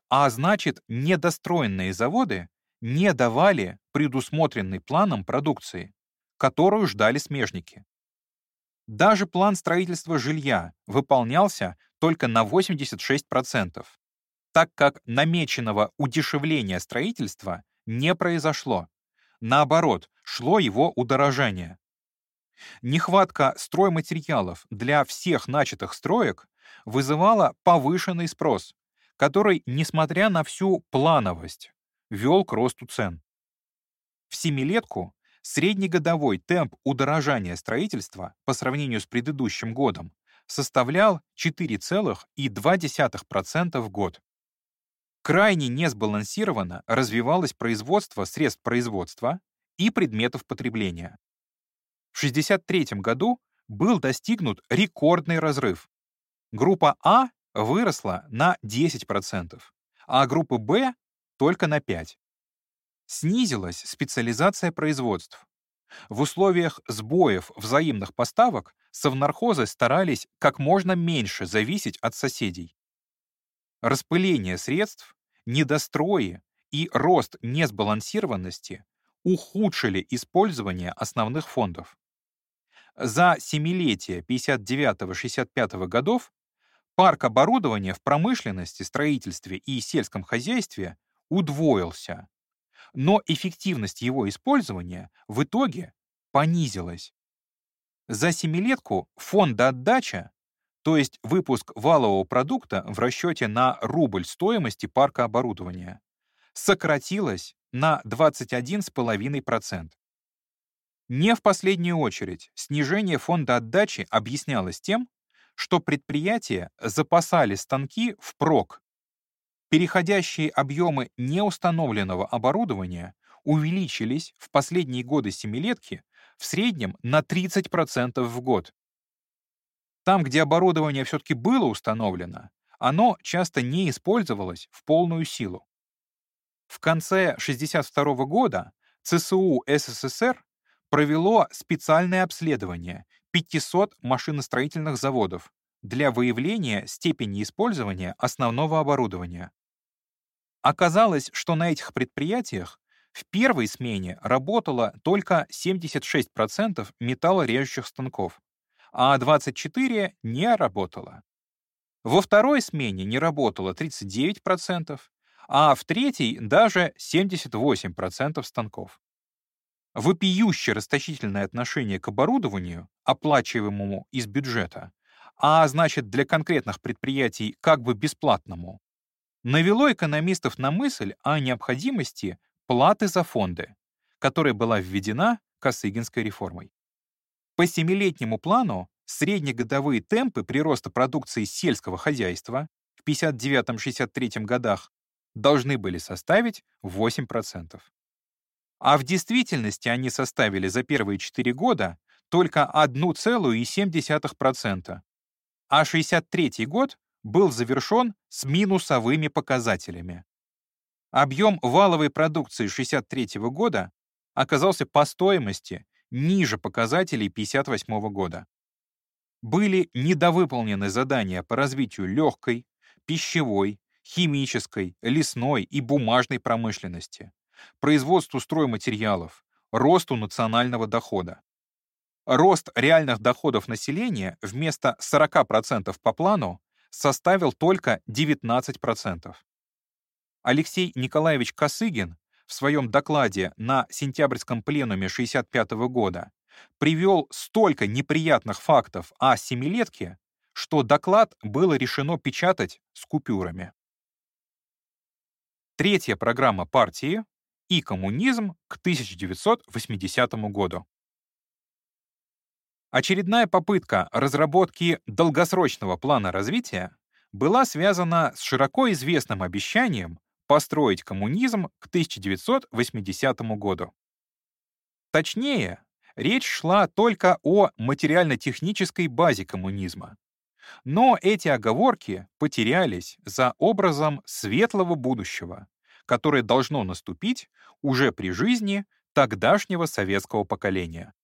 А значит, недостроенные заводы не давали предусмотренный планом продукции, которую ждали смежники. Даже план строительства жилья выполнялся только на 86%, так как намеченного удешевления строительства не произошло. Наоборот, шло его удорожание. Нехватка стройматериалов для всех начатых строек вызывала повышенный спрос, который, несмотря на всю плановость, вел к росту цен. В семилетку среднегодовой темп удорожания строительства по сравнению с предыдущим годом составлял 4,2% в год. Крайне несбалансированно развивалось производство средств производства и предметов потребления. В 1963 году был достигнут рекордный разрыв. Группа А выросла на 10%, а группа Б — только на 5%. Снизилась специализация производств. В условиях сбоев взаимных поставок совнархозы старались как можно меньше зависеть от соседей. Распыление средств недострои и рост несбалансированности ухудшили использование основных фондов. За семилетие 59-65 годов парк оборудования в промышленности, строительстве и сельском хозяйстве удвоился, но эффективность его использования в итоге понизилась. За семилетку фонда отдача то есть выпуск валового продукта в расчете на рубль стоимости парка оборудования, сократилось на 21,5%. Не в последнюю очередь снижение фонда отдачи объяснялось тем, что предприятия запасали станки впрок. Переходящие объемы неустановленного оборудования увеличились в последние годы семилетки в среднем на 30% в год. Там, где оборудование все-таки было установлено, оно часто не использовалось в полную силу. В конце 1962 года ЦСУ СССР провело специальное обследование 500 машиностроительных заводов для выявления степени использования основного оборудования. Оказалось, что на этих предприятиях в первой смене работало только 76% металлорежущих станков, а 24 не работало. Во второй смене не работало 39%, а в третий даже 78% станков. Вопиющее расточительное отношение к оборудованию, оплачиваемому из бюджета, а значит для конкретных предприятий как бы бесплатному, навело экономистов на мысль о необходимости платы за фонды, которая была введена Косыгинской реформой. По семилетнему плану среднегодовые темпы прироста продукции сельского хозяйства в 59-63 годах должны были составить 8%. А в действительности они составили за первые 4 года только 1,7%, а 63 год был завершен с минусовыми показателями. Объем валовой продукции 63 года оказался по стоимости ниже показателей 58 года. Были недовыполнены задания по развитию легкой, пищевой, химической, лесной и бумажной промышленности, производству стройматериалов, росту национального дохода. Рост реальных доходов населения вместо 40% по плану составил только 19%. Алексей Николаевич Косыгин в своем докладе на сентябрьском пленуме 1965 года привел столько неприятных фактов о семилетке, что доклад было решено печатать с купюрами. Третья программа партии и коммунизм к 1980 году. Очередная попытка разработки долгосрочного плана развития была связана с широко известным обещанием построить коммунизм к 1980 году. Точнее, речь шла только о материально-технической базе коммунизма. Но эти оговорки потерялись за образом светлого будущего, которое должно наступить уже при жизни тогдашнего советского поколения.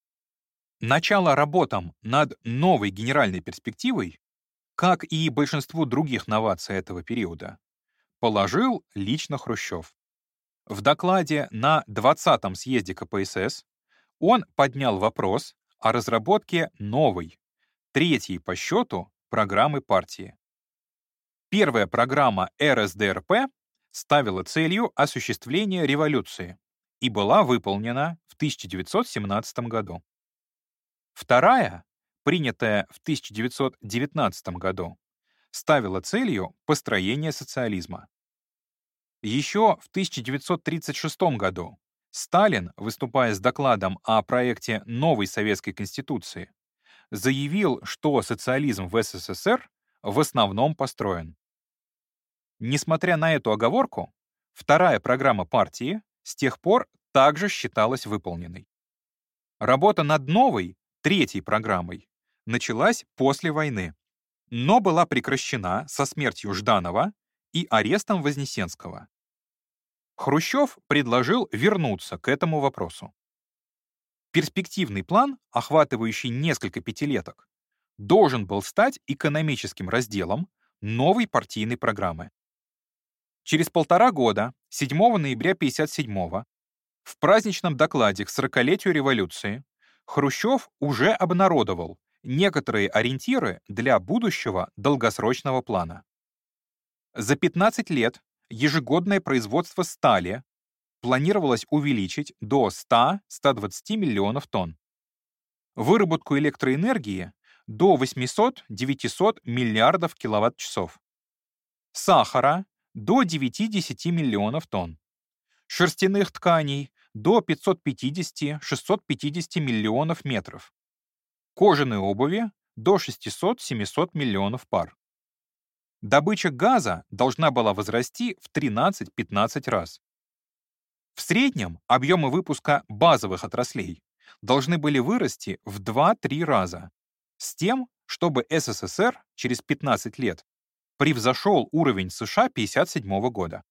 Начало работам над новой генеральной перспективой, как и большинству других новаций этого периода, положил лично Хрущев. В докладе на 20-м съезде КПСС он поднял вопрос о разработке новой, третьей по счету, программы партии. Первая программа РСДРП ставила целью осуществление революции и была выполнена в 1917 году. Вторая, принятая в 1919 году, ставила целью построение социализма. Еще в 1936 году Сталин, выступая с докладом о проекте новой Советской Конституции, заявил, что социализм в СССР в основном построен. Несмотря на эту оговорку, вторая программа партии с тех пор также считалась выполненной. Работа над новой, третьей программой началась после войны, но была прекращена со смертью Жданова и арестом Вознесенского. Хрущев предложил вернуться к этому вопросу. Перспективный план, охватывающий несколько пятилеток, должен был стать экономическим разделом новой партийной программы. Через полтора года, 7 ноября 1957 в праздничном докладе к 40-летию революции Хрущев уже обнародовал некоторые ориентиры для будущего долгосрочного плана. За 15 лет ежегодное производство стали планировалось увеличить до 100-120 миллионов тонн. Выработку электроэнергии до 800-900 миллиардов киловатт-часов. Сахара до 9-10 миллионов тонн. Шерстяных тканей до 550-650 миллионов метров. Кожаной обуви до 600-700 миллионов пар. Добыча газа должна была возрасти в 13-15 раз. В среднем объемы выпуска базовых отраслей должны были вырасти в 2-3 раза, с тем, чтобы СССР через 15 лет превзошел уровень США 1957 года.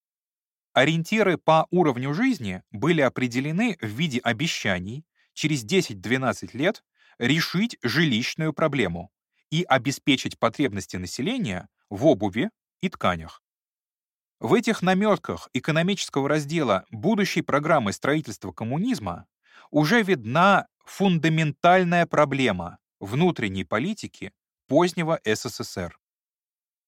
Ориентиры по уровню жизни были определены в виде обещаний через 10-12 лет решить жилищную проблему и обеспечить потребности населения в обуви и тканях. В этих наметках экономического раздела будущей программы строительства коммунизма уже видна фундаментальная проблема внутренней политики позднего СССР.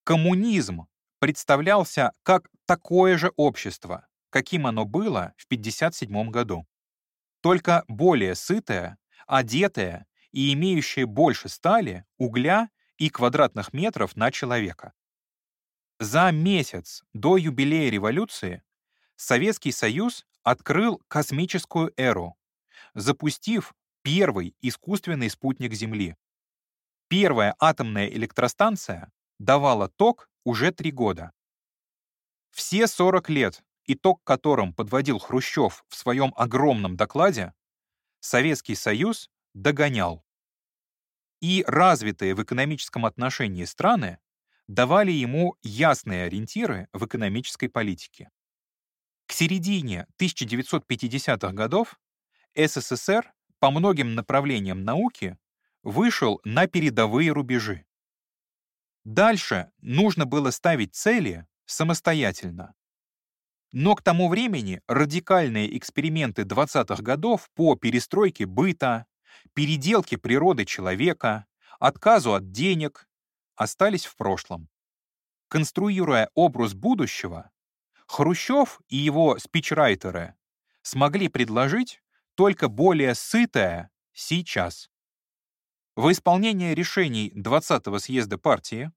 Коммунизм представлялся как такое же общество, каким оно было в 1957 году. Только более сытое, одетое и имеющее больше стали, угля и квадратных метров на человека. За месяц до юбилея революции Советский Союз открыл космическую эру, запустив первый искусственный спутник Земли. Первая атомная электростанция давала ток уже три года. Все 40 лет, итог которым подводил Хрущев в своем огромном докладе, Советский Союз догонял. И развитые в экономическом отношении страны давали ему ясные ориентиры в экономической политике. К середине 1950-х годов СССР по многим направлениям науки вышел на передовые рубежи. Дальше нужно было ставить цели самостоятельно. Но к тому времени радикальные эксперименты 20-х годов по перестройке быта, переделке природы человека, отказу от денег остались в прошлом. Конструируя образ будущего, Хрущев и его спичрайтеры смогли предложить только более сытое сейчас. В исполнение решений 20-го съезда партии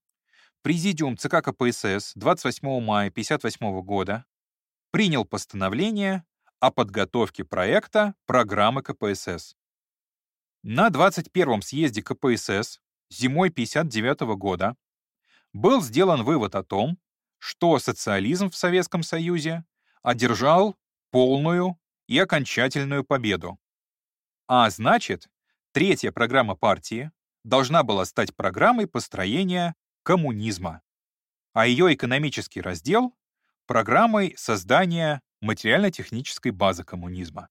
Президиум ЦК КПСС 28 мая 1958 года принял постановление о подготовке проекта программы КПСС. На 21-м съезде КПСС зимой 1959 года был сделан вывод о том, что социализм в Советском Союзе одержал полную и окончательную победу. А значит, третья программа партии должна была стать программой построения коммунизма, а ее экономический раздел — программой создания материально-технической базы коммунизма.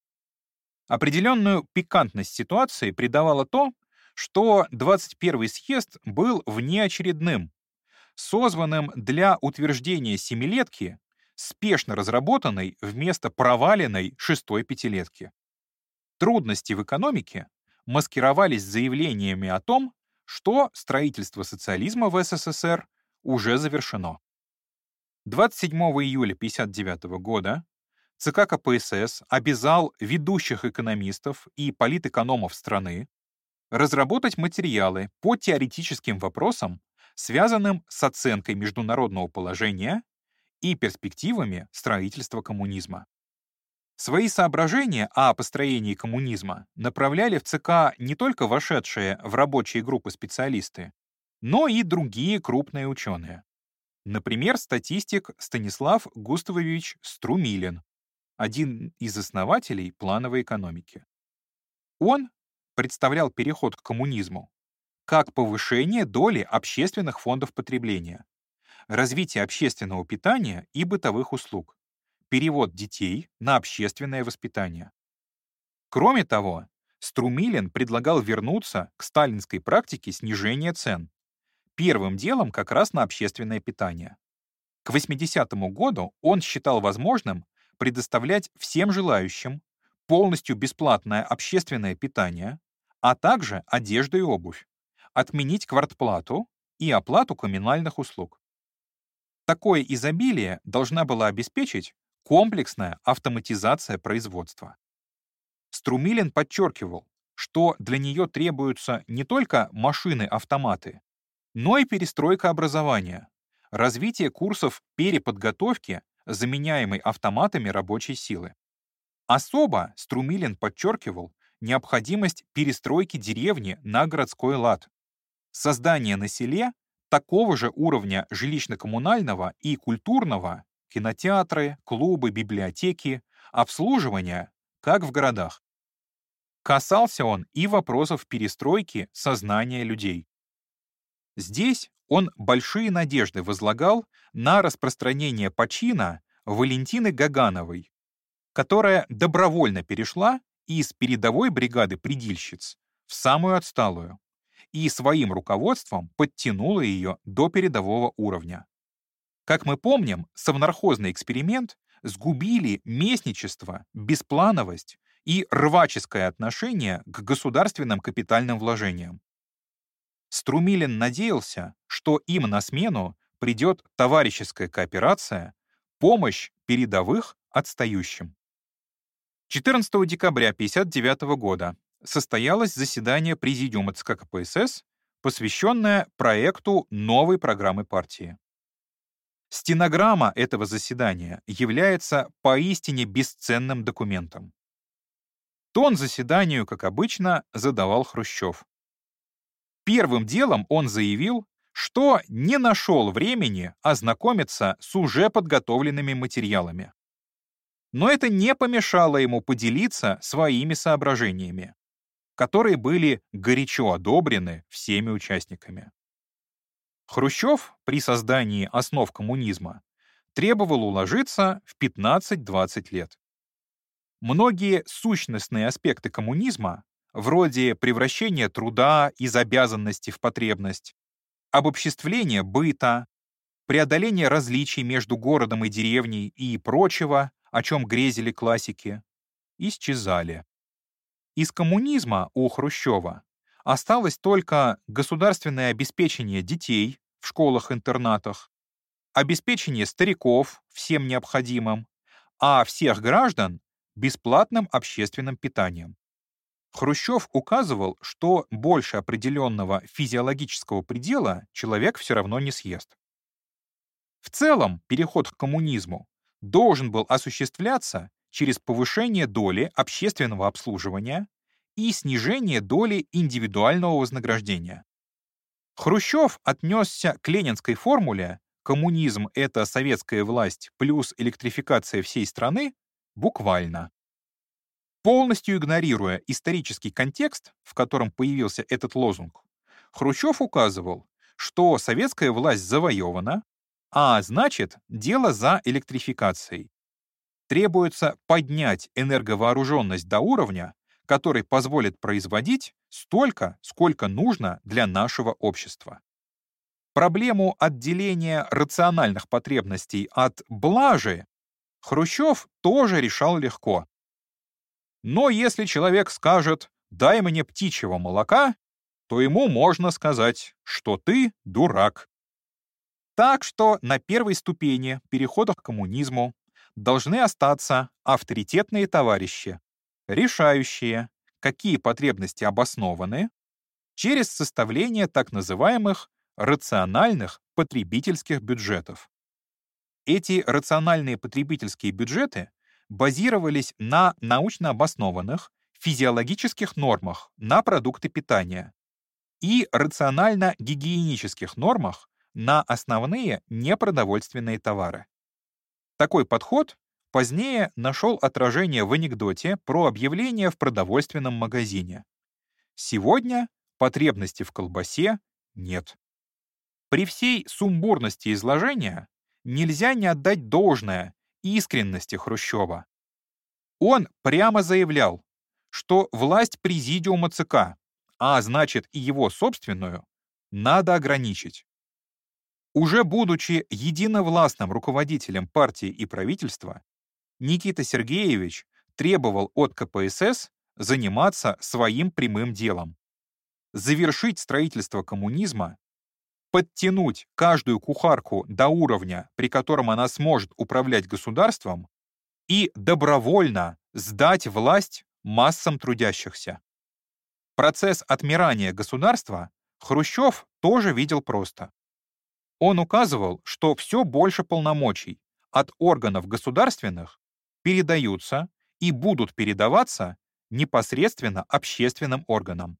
Определенную пикантность ситуации придавало то, что 21 съезд был внеочередным, созванным для утверждения семилетки, спешно разработанной вместо проваленной шестой пятилетки. Трудности в экономике маскировались заявлениями о том, что строительство социализма в СССР уже завершено. 27 июля 1959 года ЦК КПСС обязал ведущих экономистов и политэкономов страны разработать материалы по теоретическим вопросам, связанным с оценкой международного положения и перспективами строительства коммунизма. Свои соображения о построении коммунизма направляли в ЦК не только вошедшие в рабочие группы специалисты, но и другие крупные ученые. Например, статистик Станислав Густавович Струмилин, один из основателей плановой экономики. Он представлял переход к коммунизму как повышение доли общественных фондов потребления, развитие общественного питания и бытовых услуг, перевод детей на общественное воспитание. Кроме того, Струмилин предлагал вернуться к сталинской практике снижения цен, первым делом как раз на общественное питание. К 80 году он считал возможным предоставлять всем желающим полностью бесплатное общественное питание, а также одежду и обувь, отменить квартплату и оплату коммунальных услуг. Такое изобилие должна была обеспечить комплексная автоматизация производства. Струмилин подчеркивал, что для нее требуются не только машины-автоматы, но и перестройка образования, развитие курсов переподготовки заменяемой автоматами рабочей силы. Особо Струмилин подчеркивал необходимость перестройки деревни на городской лад, создание на селе такого же уровня жилищно-коммунального и культурного кинотеатры, клубы, библиотеки, обслуживания, как в городах. Касался он и вопросов перестройки сознания людей. Здесь он большие надежды возлагал на распространение почина Валентины Гагановой, которая добровольно перешла из передовой бригады предильщиц в самую отсталую и своим руководством подтянула ее до передового уровня. Как мы помним, совнархозный эксперимент сгубили местничество, бесплановость и рваческое отношение к государственным капитальным вложениям. Струмилин надеялся, что им на смену придет товарищеская кооперация, помощь передовых отстающим. 14 декабря 1959 года состоялось заседание Президиума ЦК КПСС, посвященное проекту новой программы партии. Стенограмма этого заседания является поистине бесценным документом. Тон заседанию, как обычно, задавал Хрущев. Первым делом он заявил, что не нашел времени ознакомиться с уже подготовленными материалами. Но это не помешало ему поделиться своими соображениями, которые были горячо одобрены всеми участниками. Хрущев при создании основ коммунизма требовал уложиться в 15-20 лет. Многие сущностные аспекты коммунизма, вроде превращения труда из обязанности в потребность, обобществления быта, преодоления различий между городом и деревней и прочего, о чем грезили классики, исчезали. Из коммунизма у Хрущева осталось только государственное обеспечение детей в школах-интернатах, обеспечение стариков всем необходимым, а всех граждан — бесплатным общественным питанием. Хрущев указывал, что больше определенного физиологического предела человек все равно не съест. В целом, переход к коммунизму должен был осуществляться через повышение доли общественного обслуживания и снижение доли индивидуального вознаграждения. Хрущев отнесся к ленинской формуле «коммунизм — это советская власть плюс электрификация всей страны» буквально. Полностью игнорируя исторический контекст, в котором появился этот лозунг, Хрущев указывал, что советская власть завоевана, а значит, дело за электрификацией требуется поднять энерговооруженность до уровня, который позволит производить столько, сколько нужно для нашего общества. Проблему отделения рациональных потребностей от блажи Хрущев тоже решал легко. Но если человек скажет «дай мне птичьего молока», то ему можно сказать, что ты дурак. Так что на первой ступени перехода к коммунизму должны остаться авторитетные товарищи, решающие, какие потребности обоснованы, через составление так называемых рациональных потребительских бюджетов. Эти рациональные потребительские бюджеты базировались на научно обоснованных физиологических нормах на продукты питания и рационально-гигиенических нормах на основные непродовольственные товары. Такой подход позднее нашел отражение в анекдоте про объявление в продовольственном магазине. Сегодня потребности в колбасе нет. При всей сумбурности изложения нельзя не отдать должное искренности Хрущева. Он прямо заявлял, что власть президиума ЦК, а значит и его собственную, надо ограничить. Уже будучи единовластным руководителем партии и правительства, Никита Сергеевич требовал от КПСС заниматься своим прямым делом. Завершить строительство коммунизма, подтянуть каждую кухарку до уровня, при котором она сможет управлять государством, и добровольно сдать власть массам трудящихся. Процесс отмирания государства Хрущев тоже видел просто. Он указывал, что все больше полномочий от органов государственных передаются и будут передаваться непосредственно общественным органам.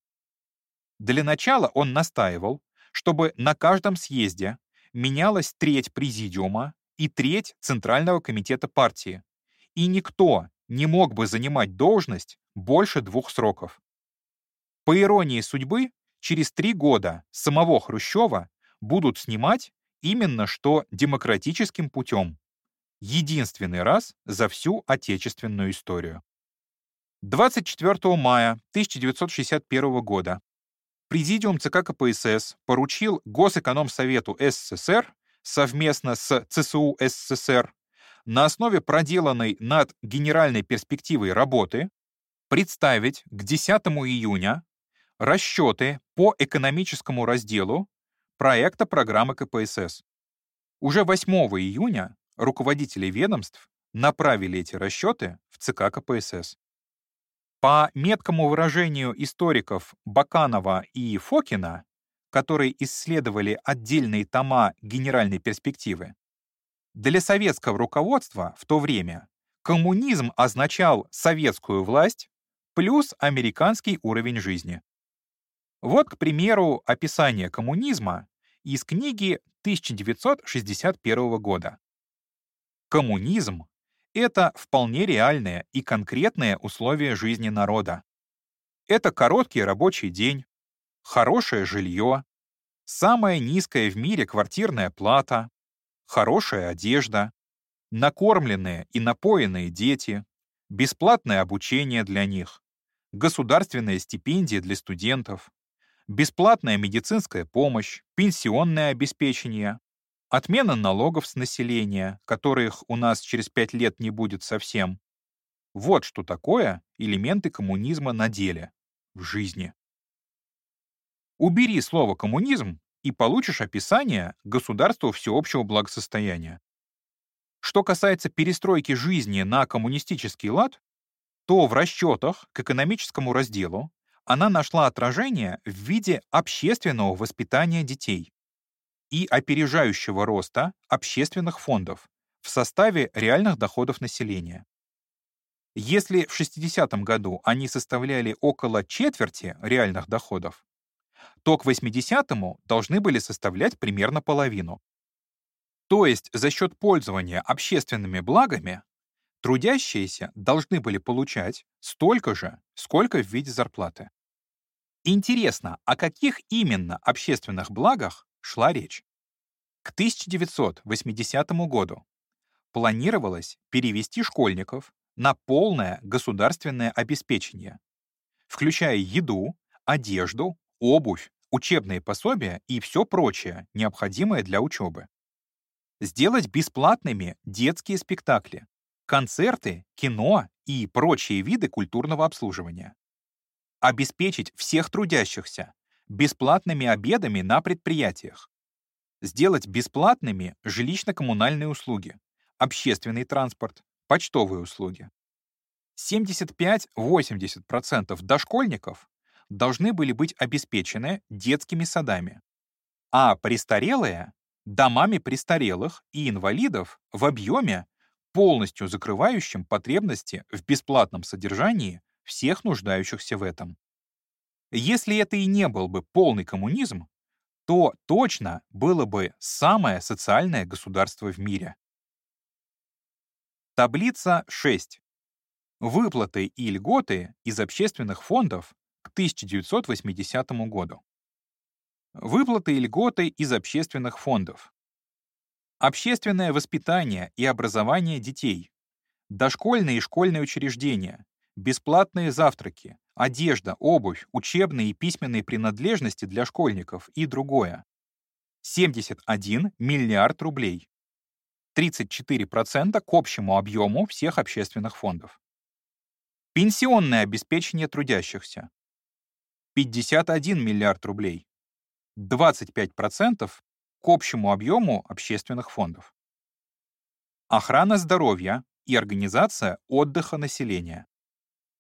Для начала он настаивал, чтобы на каждом съезде менялась треть президиума и треть Центрального комитета партии, и никто не мог бы занимать должность больше двух сроков. По иронии судьбы, через три года самого Хрущева будут снимать именно что демократическим путем. Единственный раз за всю отечественную историю. 24 мая 1961 года Президиум ЦК КПСС поручил Госэкономсовету СССР совместно с ЦСУ СССР на основе проделанной над генеральной перспективой работы представить к 10 июня расчеты по экономическому разделу проекта программы КПСС. Уже 8 июня руководители ведомств направили эти расчеты в ЦК КПСС. По меткому выражению историков Баканова и Фокина, которые исследовали отдельные тома генеральной перспективы, для советского руководства в то время коммунизм означал советскую власть плюс американский уровень жизни. Вот, к примеру, описание коммунизма из книги 1961 года. Коммунизм — это вполне реальное и конкретное условие жизни народа. Это короткий рабочий день, хорошее жилье, самая низкая в мире квартирная плата, хорошая одежда, накормленные и напоенные дети, бесплатное обучение для них, государственная стипендия для студентов, бесплатная медицинская помощь, пенсионное обеспечение, отмена налогов с населения, которых у нас через пять лет не будет совсем. Вот что такое элементы коммунизма на деле, в жизни. Убери слово «коммунизм» и получишь описание государства всеобщего благосостояния. Что касается перестройки жизни на коммунистический лад, то в расчетах к экономическому разделу она нашла отражение в виде общественного воспитания детей и опережающего роста общественных фондов в составе реальных доходов населения. Если в 60-м году они составляли около четверти реальных доходов, то к 80-му должны были составлять примерно половину. То есть за счет пользования общественными благами трудящиеся должны были получать столько же, сколько в виде зарплаты. Интересно, о каких именно общественных благах шла речь? К 1980 году планировалось перевести школьников на полное государственное обеспечение, включая еду, одежду, обувь, учебные пособия и все прочее, необходимое для учебы сделать бесплатными детские спектакли, концерты, кино и прочие виды культурного обслуживания. Обеспечить всех трудящихся бесплатными обедами на предприятиях. Сделать бесплатными жилищно-коммунальные услуги, общественный транспорт, почтовые услуги. 75-80% дошкольников должны были быть обеспечены детскими садами, а престарелые домами престарелых и инвалидов в объеме, полностью закрывающим потребности в бесплатном содержании всех нуждающихся в этом. Если это и не был бы полный коммунизм, то точно было бы самое социальное государство в мире. Таблица 6. Выплаты и льготы из общественных фондов к 1980 году. Выплаты и льготы из общественных фондов. Общественное воспитание и образование детей. Дошкольные и школьные учреждения. Бесплатные завтраки. Одежда, обувь, учебные и письменные принадлежности для школьников и другое. 71 миллиард рублей. 34% к общему объему всех общественных фондов. Пенсионное обеспечение трудящихся. 51 миллиард рублей. 25% к общему объему общественных фондов. Охрана здоровья и организация отдыха населения.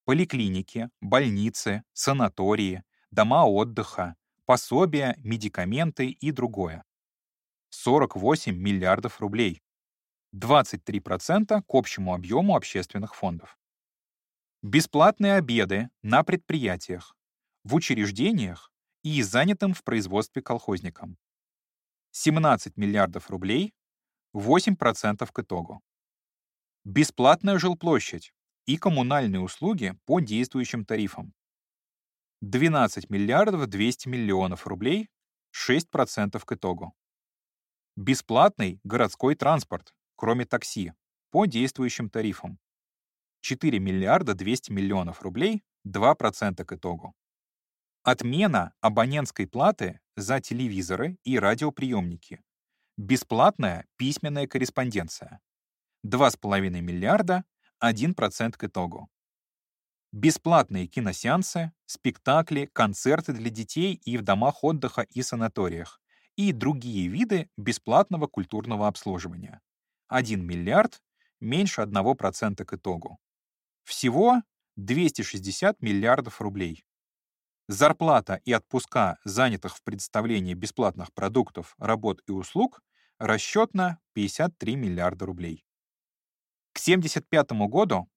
Поликлиники, больницы, санатории, дома отдыха, пособия, медикаменты и другое. 48 миллиардов рублей. 23% к общему объему общественных фондов. Bесплатные обеды на предприятиях, в учреждениях и занятым в производстве колхозникам. 17 миллиардов рублей, 8% к итогу. Бесплатная жилплощадь и коммунальные услуги по действующим тарифам. 12 миллиардов 200 миллионов рублей, 6% к итогу. Бесплатный городской транспорт, кроме такси, по действующим тарифам. 4 миллиарда 200 миллионов рублей, 2% к итогу. Отмена абонентской платы за телевизоры и радиоприемники. Бесплатная письменная корреспонденция. 2,5 миллиарда, 1% к итогу. Бесплатные киносеансы, спектакли, концерты для детей и в домах отдыха и санаториях. и другие виды бесплатного культурного обслуживания. 1 миллиард меньше 1% к итогу. Всего 260 миллиардов рублей. Зарплата и отпуска занятых в представлении бесплатных продуктов, работ и услуг расчетно 53 миллиарда рублей. К 1975 году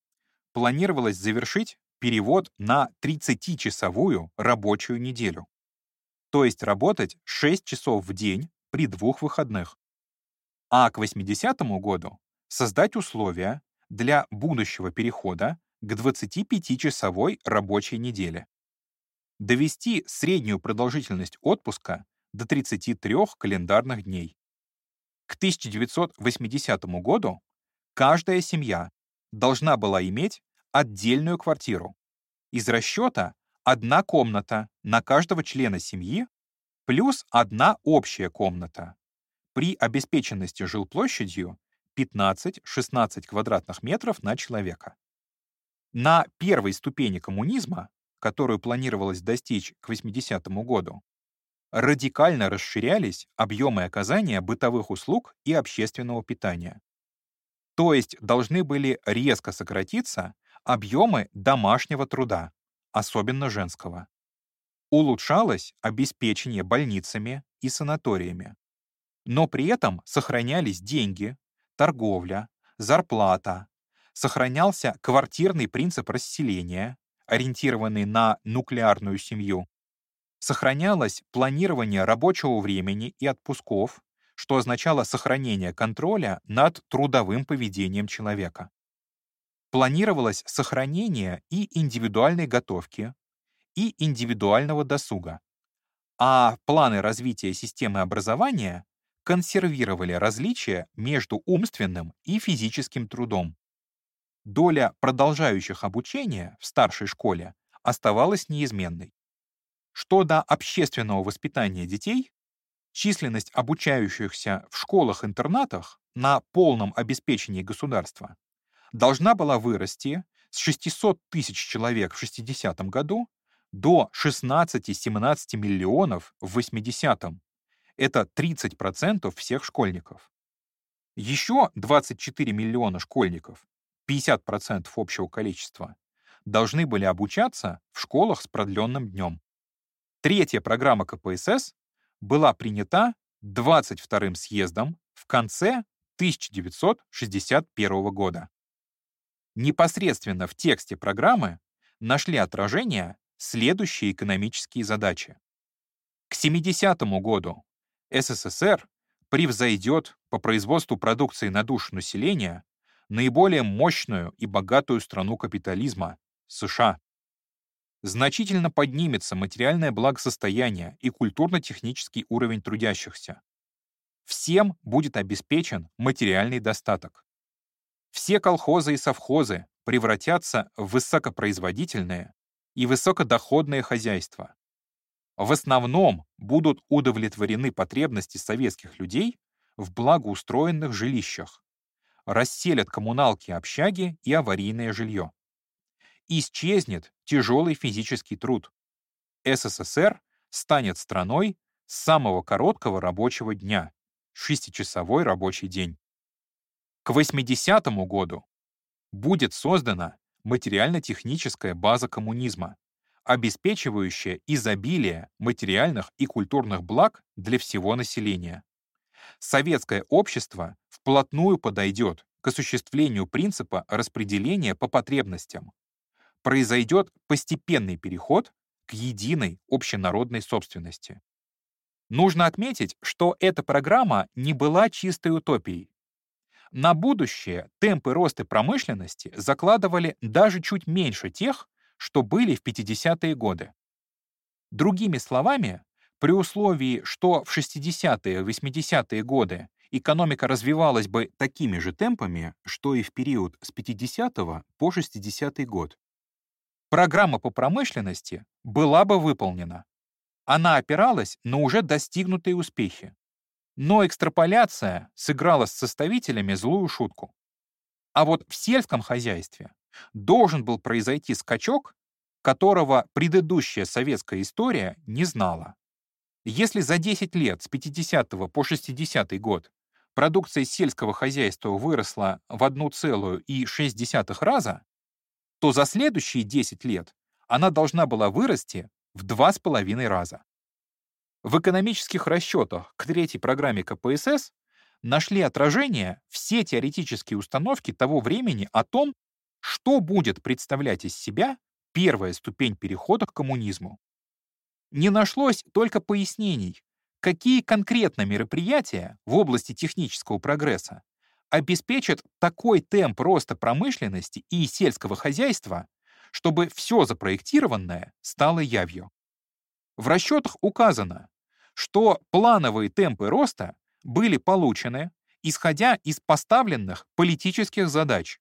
планировалось завершить перевод на 30-часовую рабочую неделю, то есть работать 6 часов в день при двух выходных. А к 80 году создать условия для будущего перехода к 25-часовой рабочей неделе. Довести среднюю продолжительность отпуска до 33 календарных дней. К 1980 году каждая семья должна была иметь отдельную квартиру. Из расчета одна комната на каждого члена семьи плюс одна общая комната. При обеспеченности жилплощадью 15-16 квадратных метров на человека. На первой ступени коммунизма, которую планировалось достичь к 80 году, радикально расширялись объемы оказания бытовых услуг и общественного питания. То есть должны были резко сократиться объемы домашнего труда, особенно женского. Улучшалось обеспечение больницами и санаториями. Но при этом сохранялись деньги, торговля, зарплата, сохранялся квартирный принцип расселения, ориентированный на нуклеарную семью, сохранялось планирование рабочего времени и отпусков, что означало сохранение контроля над трудовым поведением человека. Планировалось сохранение и индивидуальной готовки, и индивидуального досуга, а планы развития системы образования консервировали различия между умственным и физическим трудом. Доля продолжающих обучение в старшей школе оставалась неизменной. Что до общественного воспитания детей, численность обучающихся в школах-интернатах на полном обеспечении государства должна была вырасти с 600 тысяч человек в 60 году до 16-17 миллионов в 80-м это 30% всех школьников. Еще 24 миллиона школьников, 50% общего количества, должны были обучаться в школах с продленным днем. Третья программа КПСС была принята 22-м съездом в конце 1961 года. Непосредственно в тексте программы нашли отражение следующие экономические задачи. К 70 году СССР превзойдет по производству продукции на душу населения наиболее мощную и богатую страну капитализма — США. Значительно поднимется материальное благосостояние и культурно-технический уровень трудящихся. Всем будет обеспечен материальный достаток. Все колхозы и совхозы превратятся в высокопроизводительные и высокодоходные хозяйства в основном будут удовлетворены потребности советских людей в благоустроенных жилищах, расселят коммуналки, общаги и аварийное жилье. Исчезнет тяжелый физический труд. СССР станет страной самого короткого рабочего дня — шестичасовой рабочий день. К 80 году будет создана материально-техническая база коммунизма, обеспечивающая изобилие материальных и культурных благ для всего населения. Советское общество вплотную подойдет к осуществлению принципа распределения по потребностям. Произойдет постепенный переход к единой общенародной собственности. Нужно отметить, что эта программа не была чистой утопией. На будущее темпы роста промышленности закладывали даже чуть меньше тех, что были в 50-е годы. Другими словами, при условии, что в 60-е, 80-е годы экономика развивалась бы такими же темпами, что и в период с 50 по 60 год, программа по промышленности была бы выполнена. Она опиралась на уже достигнутые успехи. Но экстраполяция сыграла с составителями злую шутку. А вот в сельском хозяйстве должен был произойти скачок, которого предыдущая советская история не знала. Если за 10 лет с 50 по 60 год продукция сельского хозяйства выросла в 1,6 раза, то за следующие 10 лет она должна была вырасти в 2,5 раза. В экономических расчетах к третьей программе КПСС нашли отражение все теоретические установки того времени о том, что будет представлять из себя первая ступень перехода к коммунизму. Не нашлось только пояснений, какие конкретно мероприятия в области технического прогресса обеспечат такой темп роста промышленности и сельского хозяйства, чтобы все запроектированное стало явью. В расчетах указано, что плановые темпы роста были получены, исходя из поставленных политических задач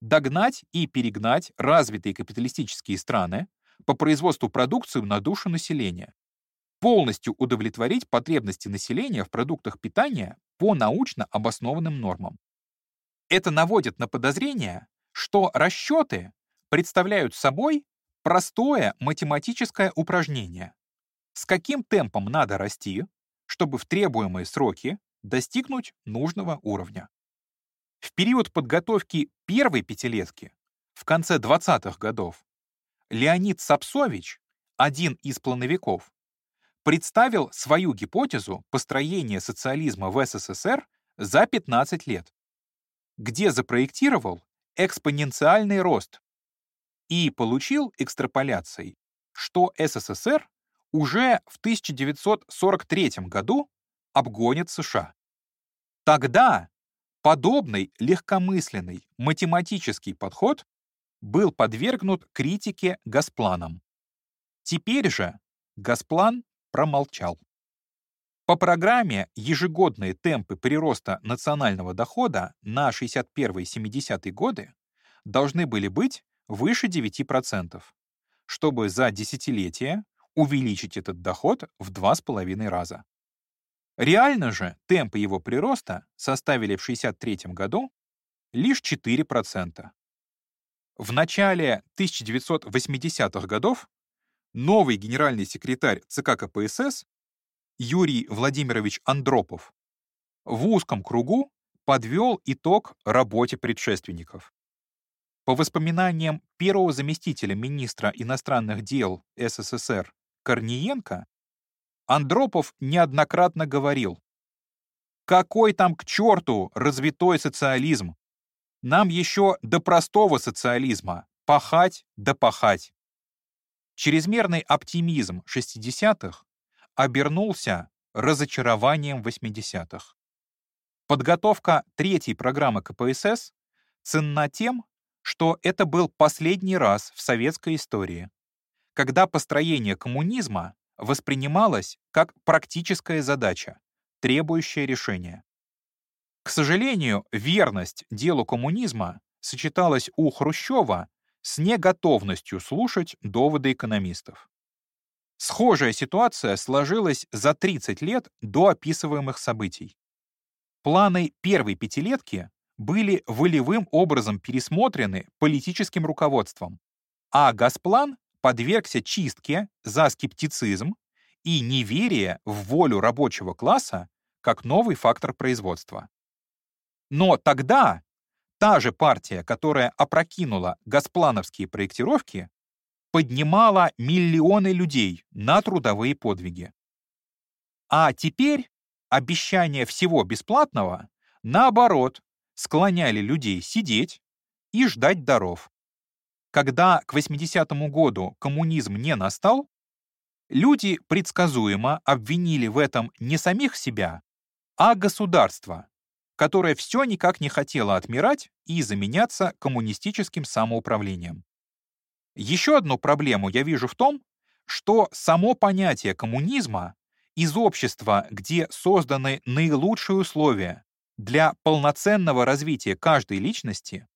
догнать и перегнать развитые капиталистические страны по производству продукции на душу населения, полностью удовлетворить потребности населения в продуктах питания по научно обоснованным нормам. Это наводит на подозрение, что расчеты представляют собой простое математическое упражнение. С каким темпом надо расти, чтобы в требуемые сроки достигнуть нужного уровня. В период подготовки первой пятилетки, в конце 20-х годов, Леонид Сапсович, один из плановиков, представил свою гипотезу построения социализма в СССР за 15 лет, где запроектировал экспоненциальный рост и получил экстраполяцией, что СССР уже в 1943 году обгонит США. Тогда подобный легкомысленный математический подход был подвергнут критике Госпланом. Теперь же Госплан промолчал. По программе ежегодные темпы прироста национального дохода на 61-70 годы должны были быть выше 9%, чтобы за десятилетие увеличить этот доход в 2,5 раза. Реально же темпы его прироста составили в 1963 году лишь 4%. В начале 1980-х годов новый генеральный секретарь ЦК КПСС Юрий Владимирович Андропов в узком кругу подвел итог работе предшественников. По воспоминаниям первого заместителя министра иностранных дел СССР Корниенко, Андропов неоднократно говорил, «Какой там к черту развитой социализм? Нам еще до простого социализма пахать да пахать. Чрезмерный оптимизм 60-х обернулся разочарованием 80-х. Подготовка третьей программы КПСС ценна тем, что это был последний раз в советской истории, когда построение коммунизма воспринималось как практическая задача, требующая решения. К сожалению, верность делу коммунизма сочеталась у Хрущева с неготовностью слушать доводы экономистов. Схожая ситуация сложилась за 30 лет до описываемых событий. Планы первой пятилетки были волевым образом пересмотрены политическим руководством, а Газплан подвергся чистке за скептицизм и неверие в волю рабочего класса как новый фактор производства. Но тогда та же партия, которая опрокинула госплановские проектировки, поднимала миллионы людей на трудовые подвиги. А теперь обещание всего бесплатного, наоборот, склоняли людей сидеть и ждать даров. Когда к 80-му году коммунизм не настал, люди предсказуемо обвинили в этом не самих себя, а государство, которая все никак не хотела отмирать и заменяться коммунистическим самоуправлением. Еще одну проблему я вижу в том, что само понятие коммунизма из общества, где созданы наилучшие условия для полноценного развития каждой личности,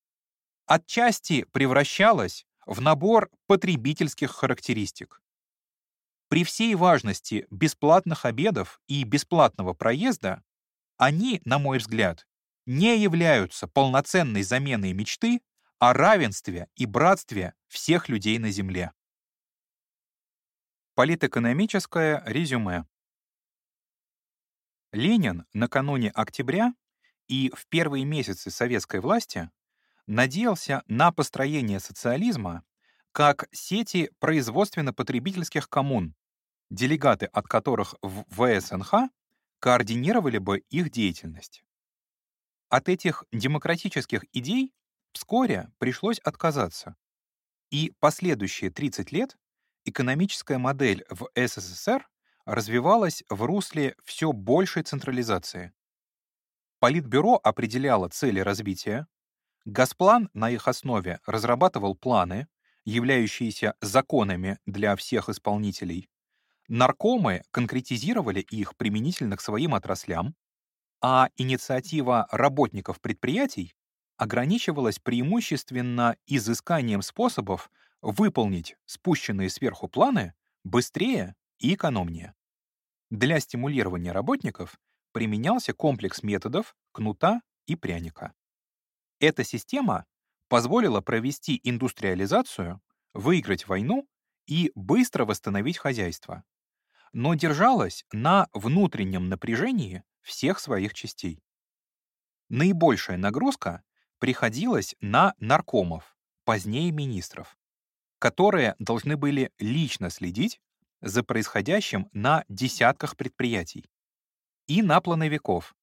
отчасти превращалось в набор потребительских характеристик. При всей важности бесплатных обедов и бесплатного проезда они, на мой взгляд, не являются полноценной заменой мечты о равенстве и братстве всех людей на Земле. Политэкономическое резюме. Ленин накануне октября и в первые месяцы советской власти надеялся на построение социализма как сети производственно-потребительских коммун, делегаты от которых в ВСНХ координировали бы их деятельность. От этих демократических идей вскоре пришлось отказаться, и последующие 30 лет экономическая модель в СССР развивалась в русле все большей централизации. Политбюро определяло цели развития, Госплан на их основе разрабатывал планы, являющиеся законами для всех исполнителей, наркомы конкретизировали их применительно к своим отраслям, а инициатива работников предприятий ограничивалась преимущественно изысканием способов выполнить спущенные сверху планы быстрее и экономнее. Для стимулирования работников применялся комплекс методов кнута и пряника. Эта система позволила провести индустриализацию, выиграть войну и быстро восстановить хозяйство, но держалась на внутреннем напряжении всех своих частей. Наибольшая нагрузка приходилась на наркомов, позднее министров, которые должны были лично следить за происходящим на десятках предприятий, и на плановиков,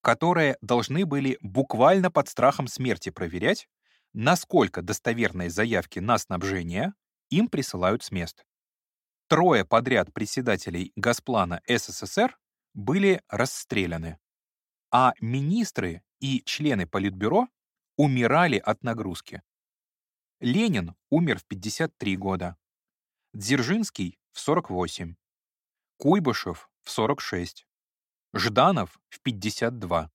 которые должны были буквально под страхом смерти проверять, насколько достоверные заявки на снабжение им присылают с мест. Трое подряд председателей Госплана СССР были расстреляны, а министры и члены Политбюро умирали от нагрузки. Ленин умер в 53 года, Дзержинский — в 48, Куйбышев — в 46, Жданов — в 52.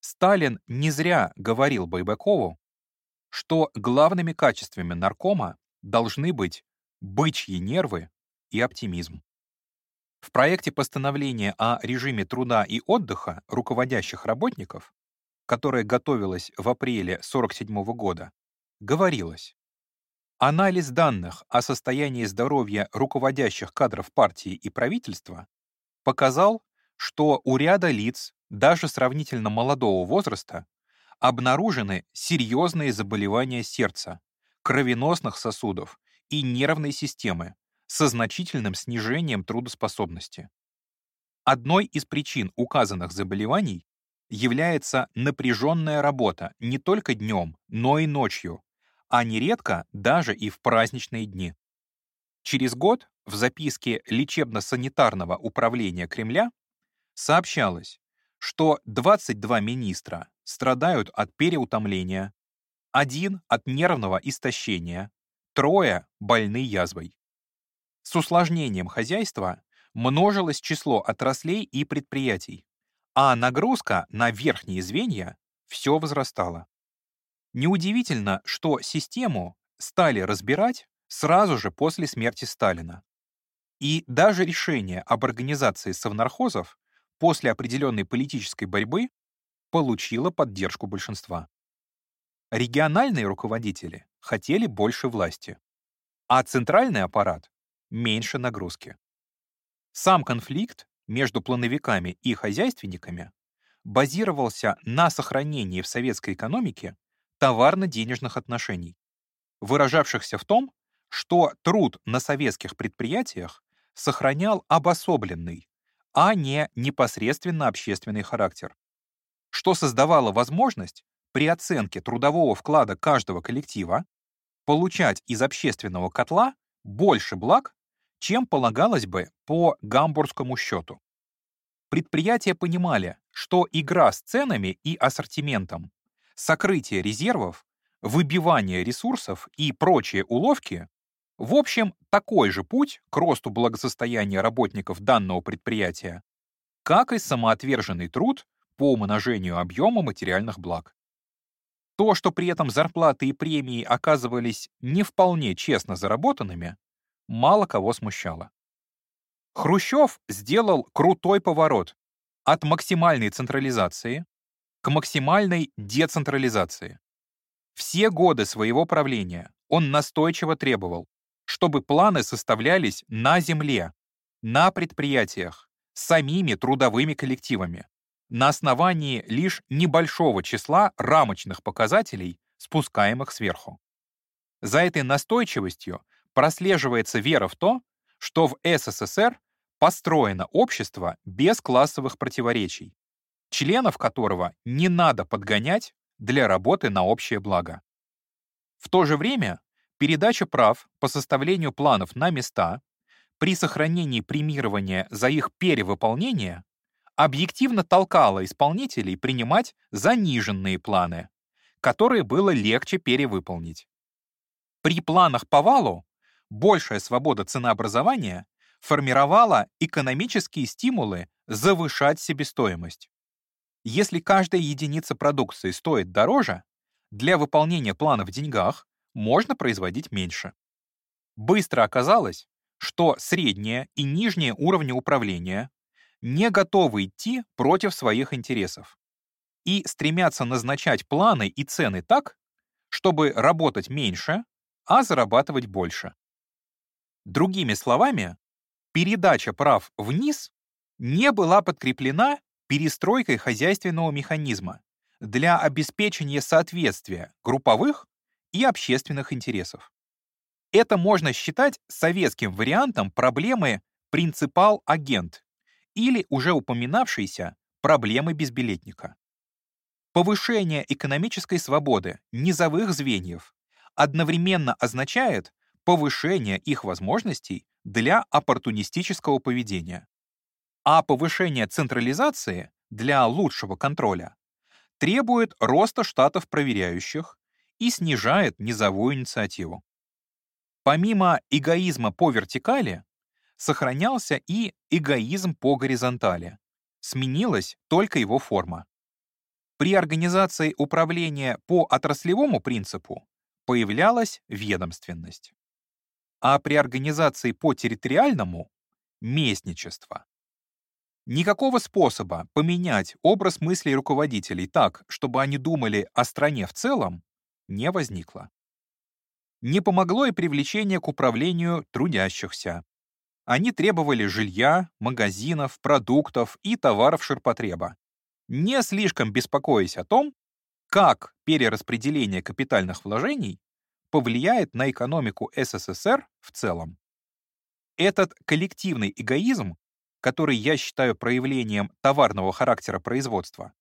Сталин не зря говорил Байбакову, что главными качествами наркома должны быть бычьи нервы и оптимизм. В проекте постановления о режиме труда и отдыха руководящих работников, которое готовилось в апреле 1947 года, говорилось, анализ данных о состоянии здоровья руководящих кадров партии и правительства показал, что у ряда лиц, даже сравнительно молодого возраста, обнаружены серьезные заболевания сердца, кровеносных сосудов и нервной системы, со значительным снижением трудоспособности. Одной из причин указанных заболеваний является напряженная работа не только днем, но и ночью, а нередко даже и в праздничные дни. Через год в записке лечебно-санитарного управления Кремля сообщалось, что 22 министра страдают от переутомления, один от нервного истощения, трое больны язвой. С усложнением хозяйства множилось число отраслей и предприятий, а нагрузка на верхние звенья все возрастала. Неудивительно, что систему стали разбирать сразу же после смерти Сталина. И даже решение об организации совнархозов после определенной политической борьбы получило поддержку большинства. Региональные руководители хотели больше власти, а центральный аппарат меньше нагрузки. Сам конфликт между плановиками и хозяйственниками базировался на сохранении в советской экономике товарно-денежных отношений, выражавшихся в том, что труд на советских предприятиях сохранял обособленный, а не непосредственно общественный характер, что создавало возможность при оценке трудового вклада каждого коллектива получать из общественного котла больше благ, чем полагалось бы по гамбургскому счету. Предприятия понимали, что игра с ценами и ассортиментом, сокрытие резервов, выбивание ресурсов и прочие уловки в общем, такой же путь к росту благосостояния работников данного предприятия, как и самоотверженный труд по умножению объема материальных благ. То, что при этом зарплаты и премии оказывались не вполне честно заработанными, мало кого смущало. Хрущев сделал крутой поворот от максимальной централизации к максимальной децентрализации. Все годы своего правления он настойчиво требовал, чтобы планы составлялись на земле, на предприятиях, самими трудовыми коллективами на основании лишь небольшого числа рамочных показателей, спускаемых сверху. За этой настойчивостью прослеживается вера в то, что в СССР построено общество без классовых противоречий, членов которого не надо подгонять для работы на общее благо. В то же время передача прав по составлению планов на места при сохранении премирования за их перевыполнение объективно толкала исполнителей принимать заниженные планы, которые было легче перевыполнить. При планах по валу большая свобода ценообразования формировала экономические стимулы завышать себестоимость. Если каждая единица продукции стоит дороже, для выполнения плана в деньгах можно производить меньше. Быстро оказалось, что среднее и нижнее уровни управления не готовы идти против своих интересов и стремятся назначать планы и цены так, чтобы работать меньше, а зарабатывать больше. Другими словами, передача прав вниз не была подкреплена перестройкой хозяйственного механизма для обеспечения соответствия групповых и общественных интересов. Это можно считать советским вариантом проблемы принципал-агент или уже упоминавшейся проблемы безбилетника. Повышение экономической свободы низовых звеньев одновременно означает повышение их возможностей для оппортунистического поведения. А повышение централизации для лучшего контроля требует роста штатов проверяющих и снижает низовую инициативу. Помимо эгоизма по вертикали, сохранялся и эгоизм по горизонтали. Сменилась только его форма. При организации управления по отраслевому принципу появлялась ведомственность. А при организации по территориальному — местничество. Никакого способа поменять образ мыслей руководителей так, чтобы они думали о стране в целом, не возникло. Не помогло и привлечение к управлению трудящихся. Они требовали жилья, магазинов, продуктов и товаров ширпотреба, не слишком беспокоясь о том, как перераспределение капитальных вложений повлияет на экономику СССР в целом. Этот коллективный эгоизм, который я считаю проявлением товарного характера производства,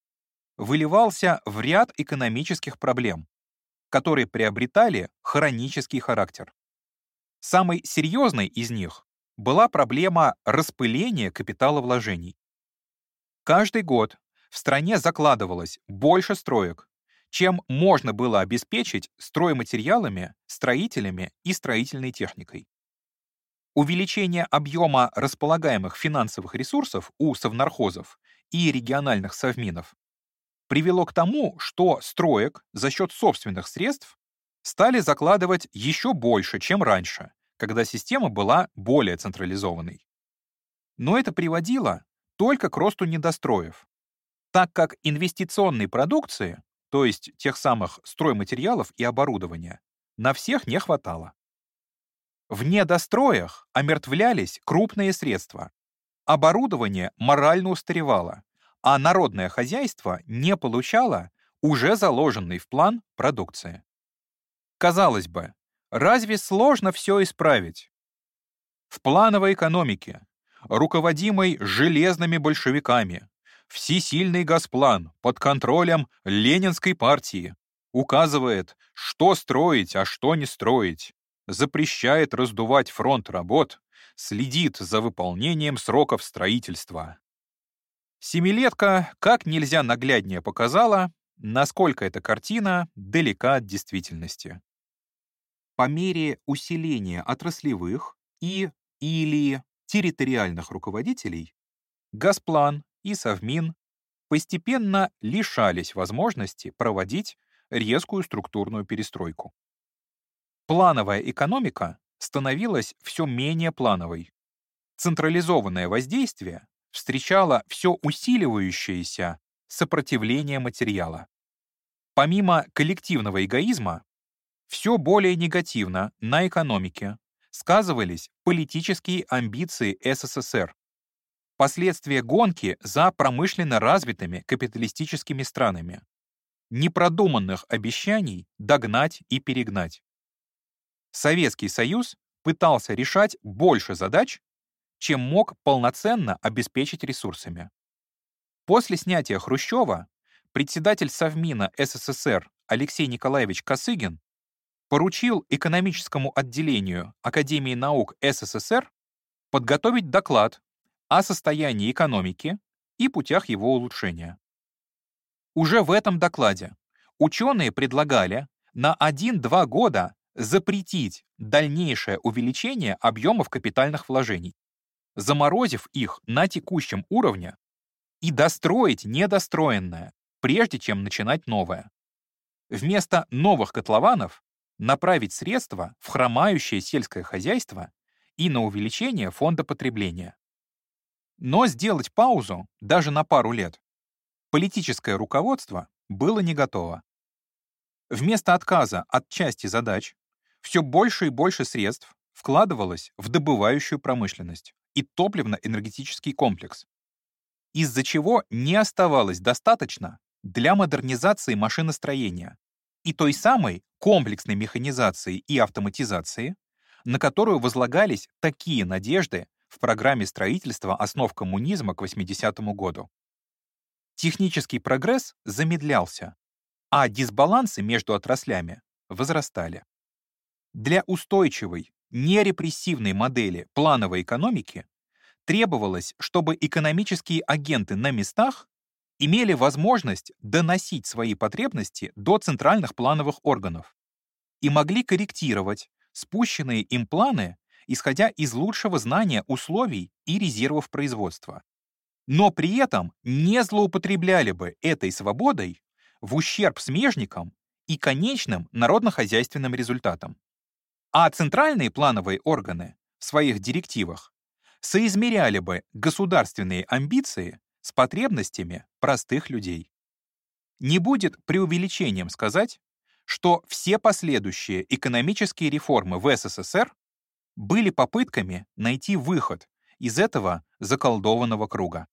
выливался в ряд экономических проблем, которые приобретали хронический характер. Самой серьезной из них была проблема распыления капиталовложений. Каждый год в стране закладывалось больше строек, чем можно было обеспечить стройматериалами, строителями и строительной техникой. Увеличение объема располагаемых финансовых ресурсов у совнархозов и региональных совминов привело к тому, что строек за счет собственных средств стали закладывать еще больше, чем раньше, когда система была более централизованной. Но это приводило только к росту недостроев, так как инвестиционной продукции, то есть тех самых стройматериалов и оборудования, на всех не хватало. В недостроях омертвлялись крупные средства. Оборудование морально устаревало, а народное хозяйство не получало уже заложенный в план продукции. Казалось бы, разве сложно все исправить? В плановой экономике, руководимой железными большевиками, всесильный Госплан под контролем Ленинской партии указывает, что строить, а что не строить, запрещает раздувать фронт работ, следит за выполнением сроков строительства. Семилетка как нельзя нагляднее показала, насколько эта картина далека от действительности. По мере усиления отраслевых и или территориальных руководителей, Газплан и Совмин постепенно лишались возможности проводить резкую структурную перестройку. Плановая экономика становилась все менее плановой. Централизованное воздействие встречало все усиливающееся сопротивление материала. Помимо коллективного эгоизма, все более негативно на экономике сказывались политические амбиции СССР. Последствия гонки за промышленно развитыми капиталистическими странами, непродуманных обещаний догнать и перегнать. Советский Союз пытался решать больше задач, чем мог полноценно обеспечить ресурсами. После снятия Хрущева председатель Совмина СССР Алексей Николаевич Косыгин поручил экономическому отделению Академии наук СССР подготовить доклад о состоянии экономики и путях его улучшения. Уже в этом докладе ученые предлагали на 1-2 года запретить дальнейшее увеличение объемов капитальных вложений, заморозив их на текущем уровне и достроить недостроенное, прежде чем начинать новое. Вместо новых котлованов направить средства в хромающее сельское хозяйство и на увеличение фонда потребления. Но сделать паузу даже на пару лет политическое руководство было не готово. Вместо отказа от части задач все больше и больше средств вкладывалось в добывающую промышленность и топливно-энергетический комплекс, из-за чего не оставалось достаточно для модернизации машиностроения и той самой комплексной механизации и автоматизации, на которую возлагались такие надежды в программе строительства основ коммунизма к 80 году. Технический прогресс замедлялся, а дисбалансы между отраслями возрастали. Для устойчивой, нерепрессивной модели плановой экономики требовалось, чтобы экономические агенты на местах имели возможность доносить свои потребности до центральных плановых органов и могли корректировать спущенные им планы, исходя из лучшего знания условий и резервов производства. Но при этом не злоупотребляли бы этой свободой в ущерб смежникам и конечным народно-хозяйственным результатам. А центральные плановые органы в своих директивах соизмеряли бы государственные амбиции с потребностями простых людей. Не будет преувеличением сказать, что все последующие экономические реформы в СССР были попытками найти выход из этого заколдованного круга.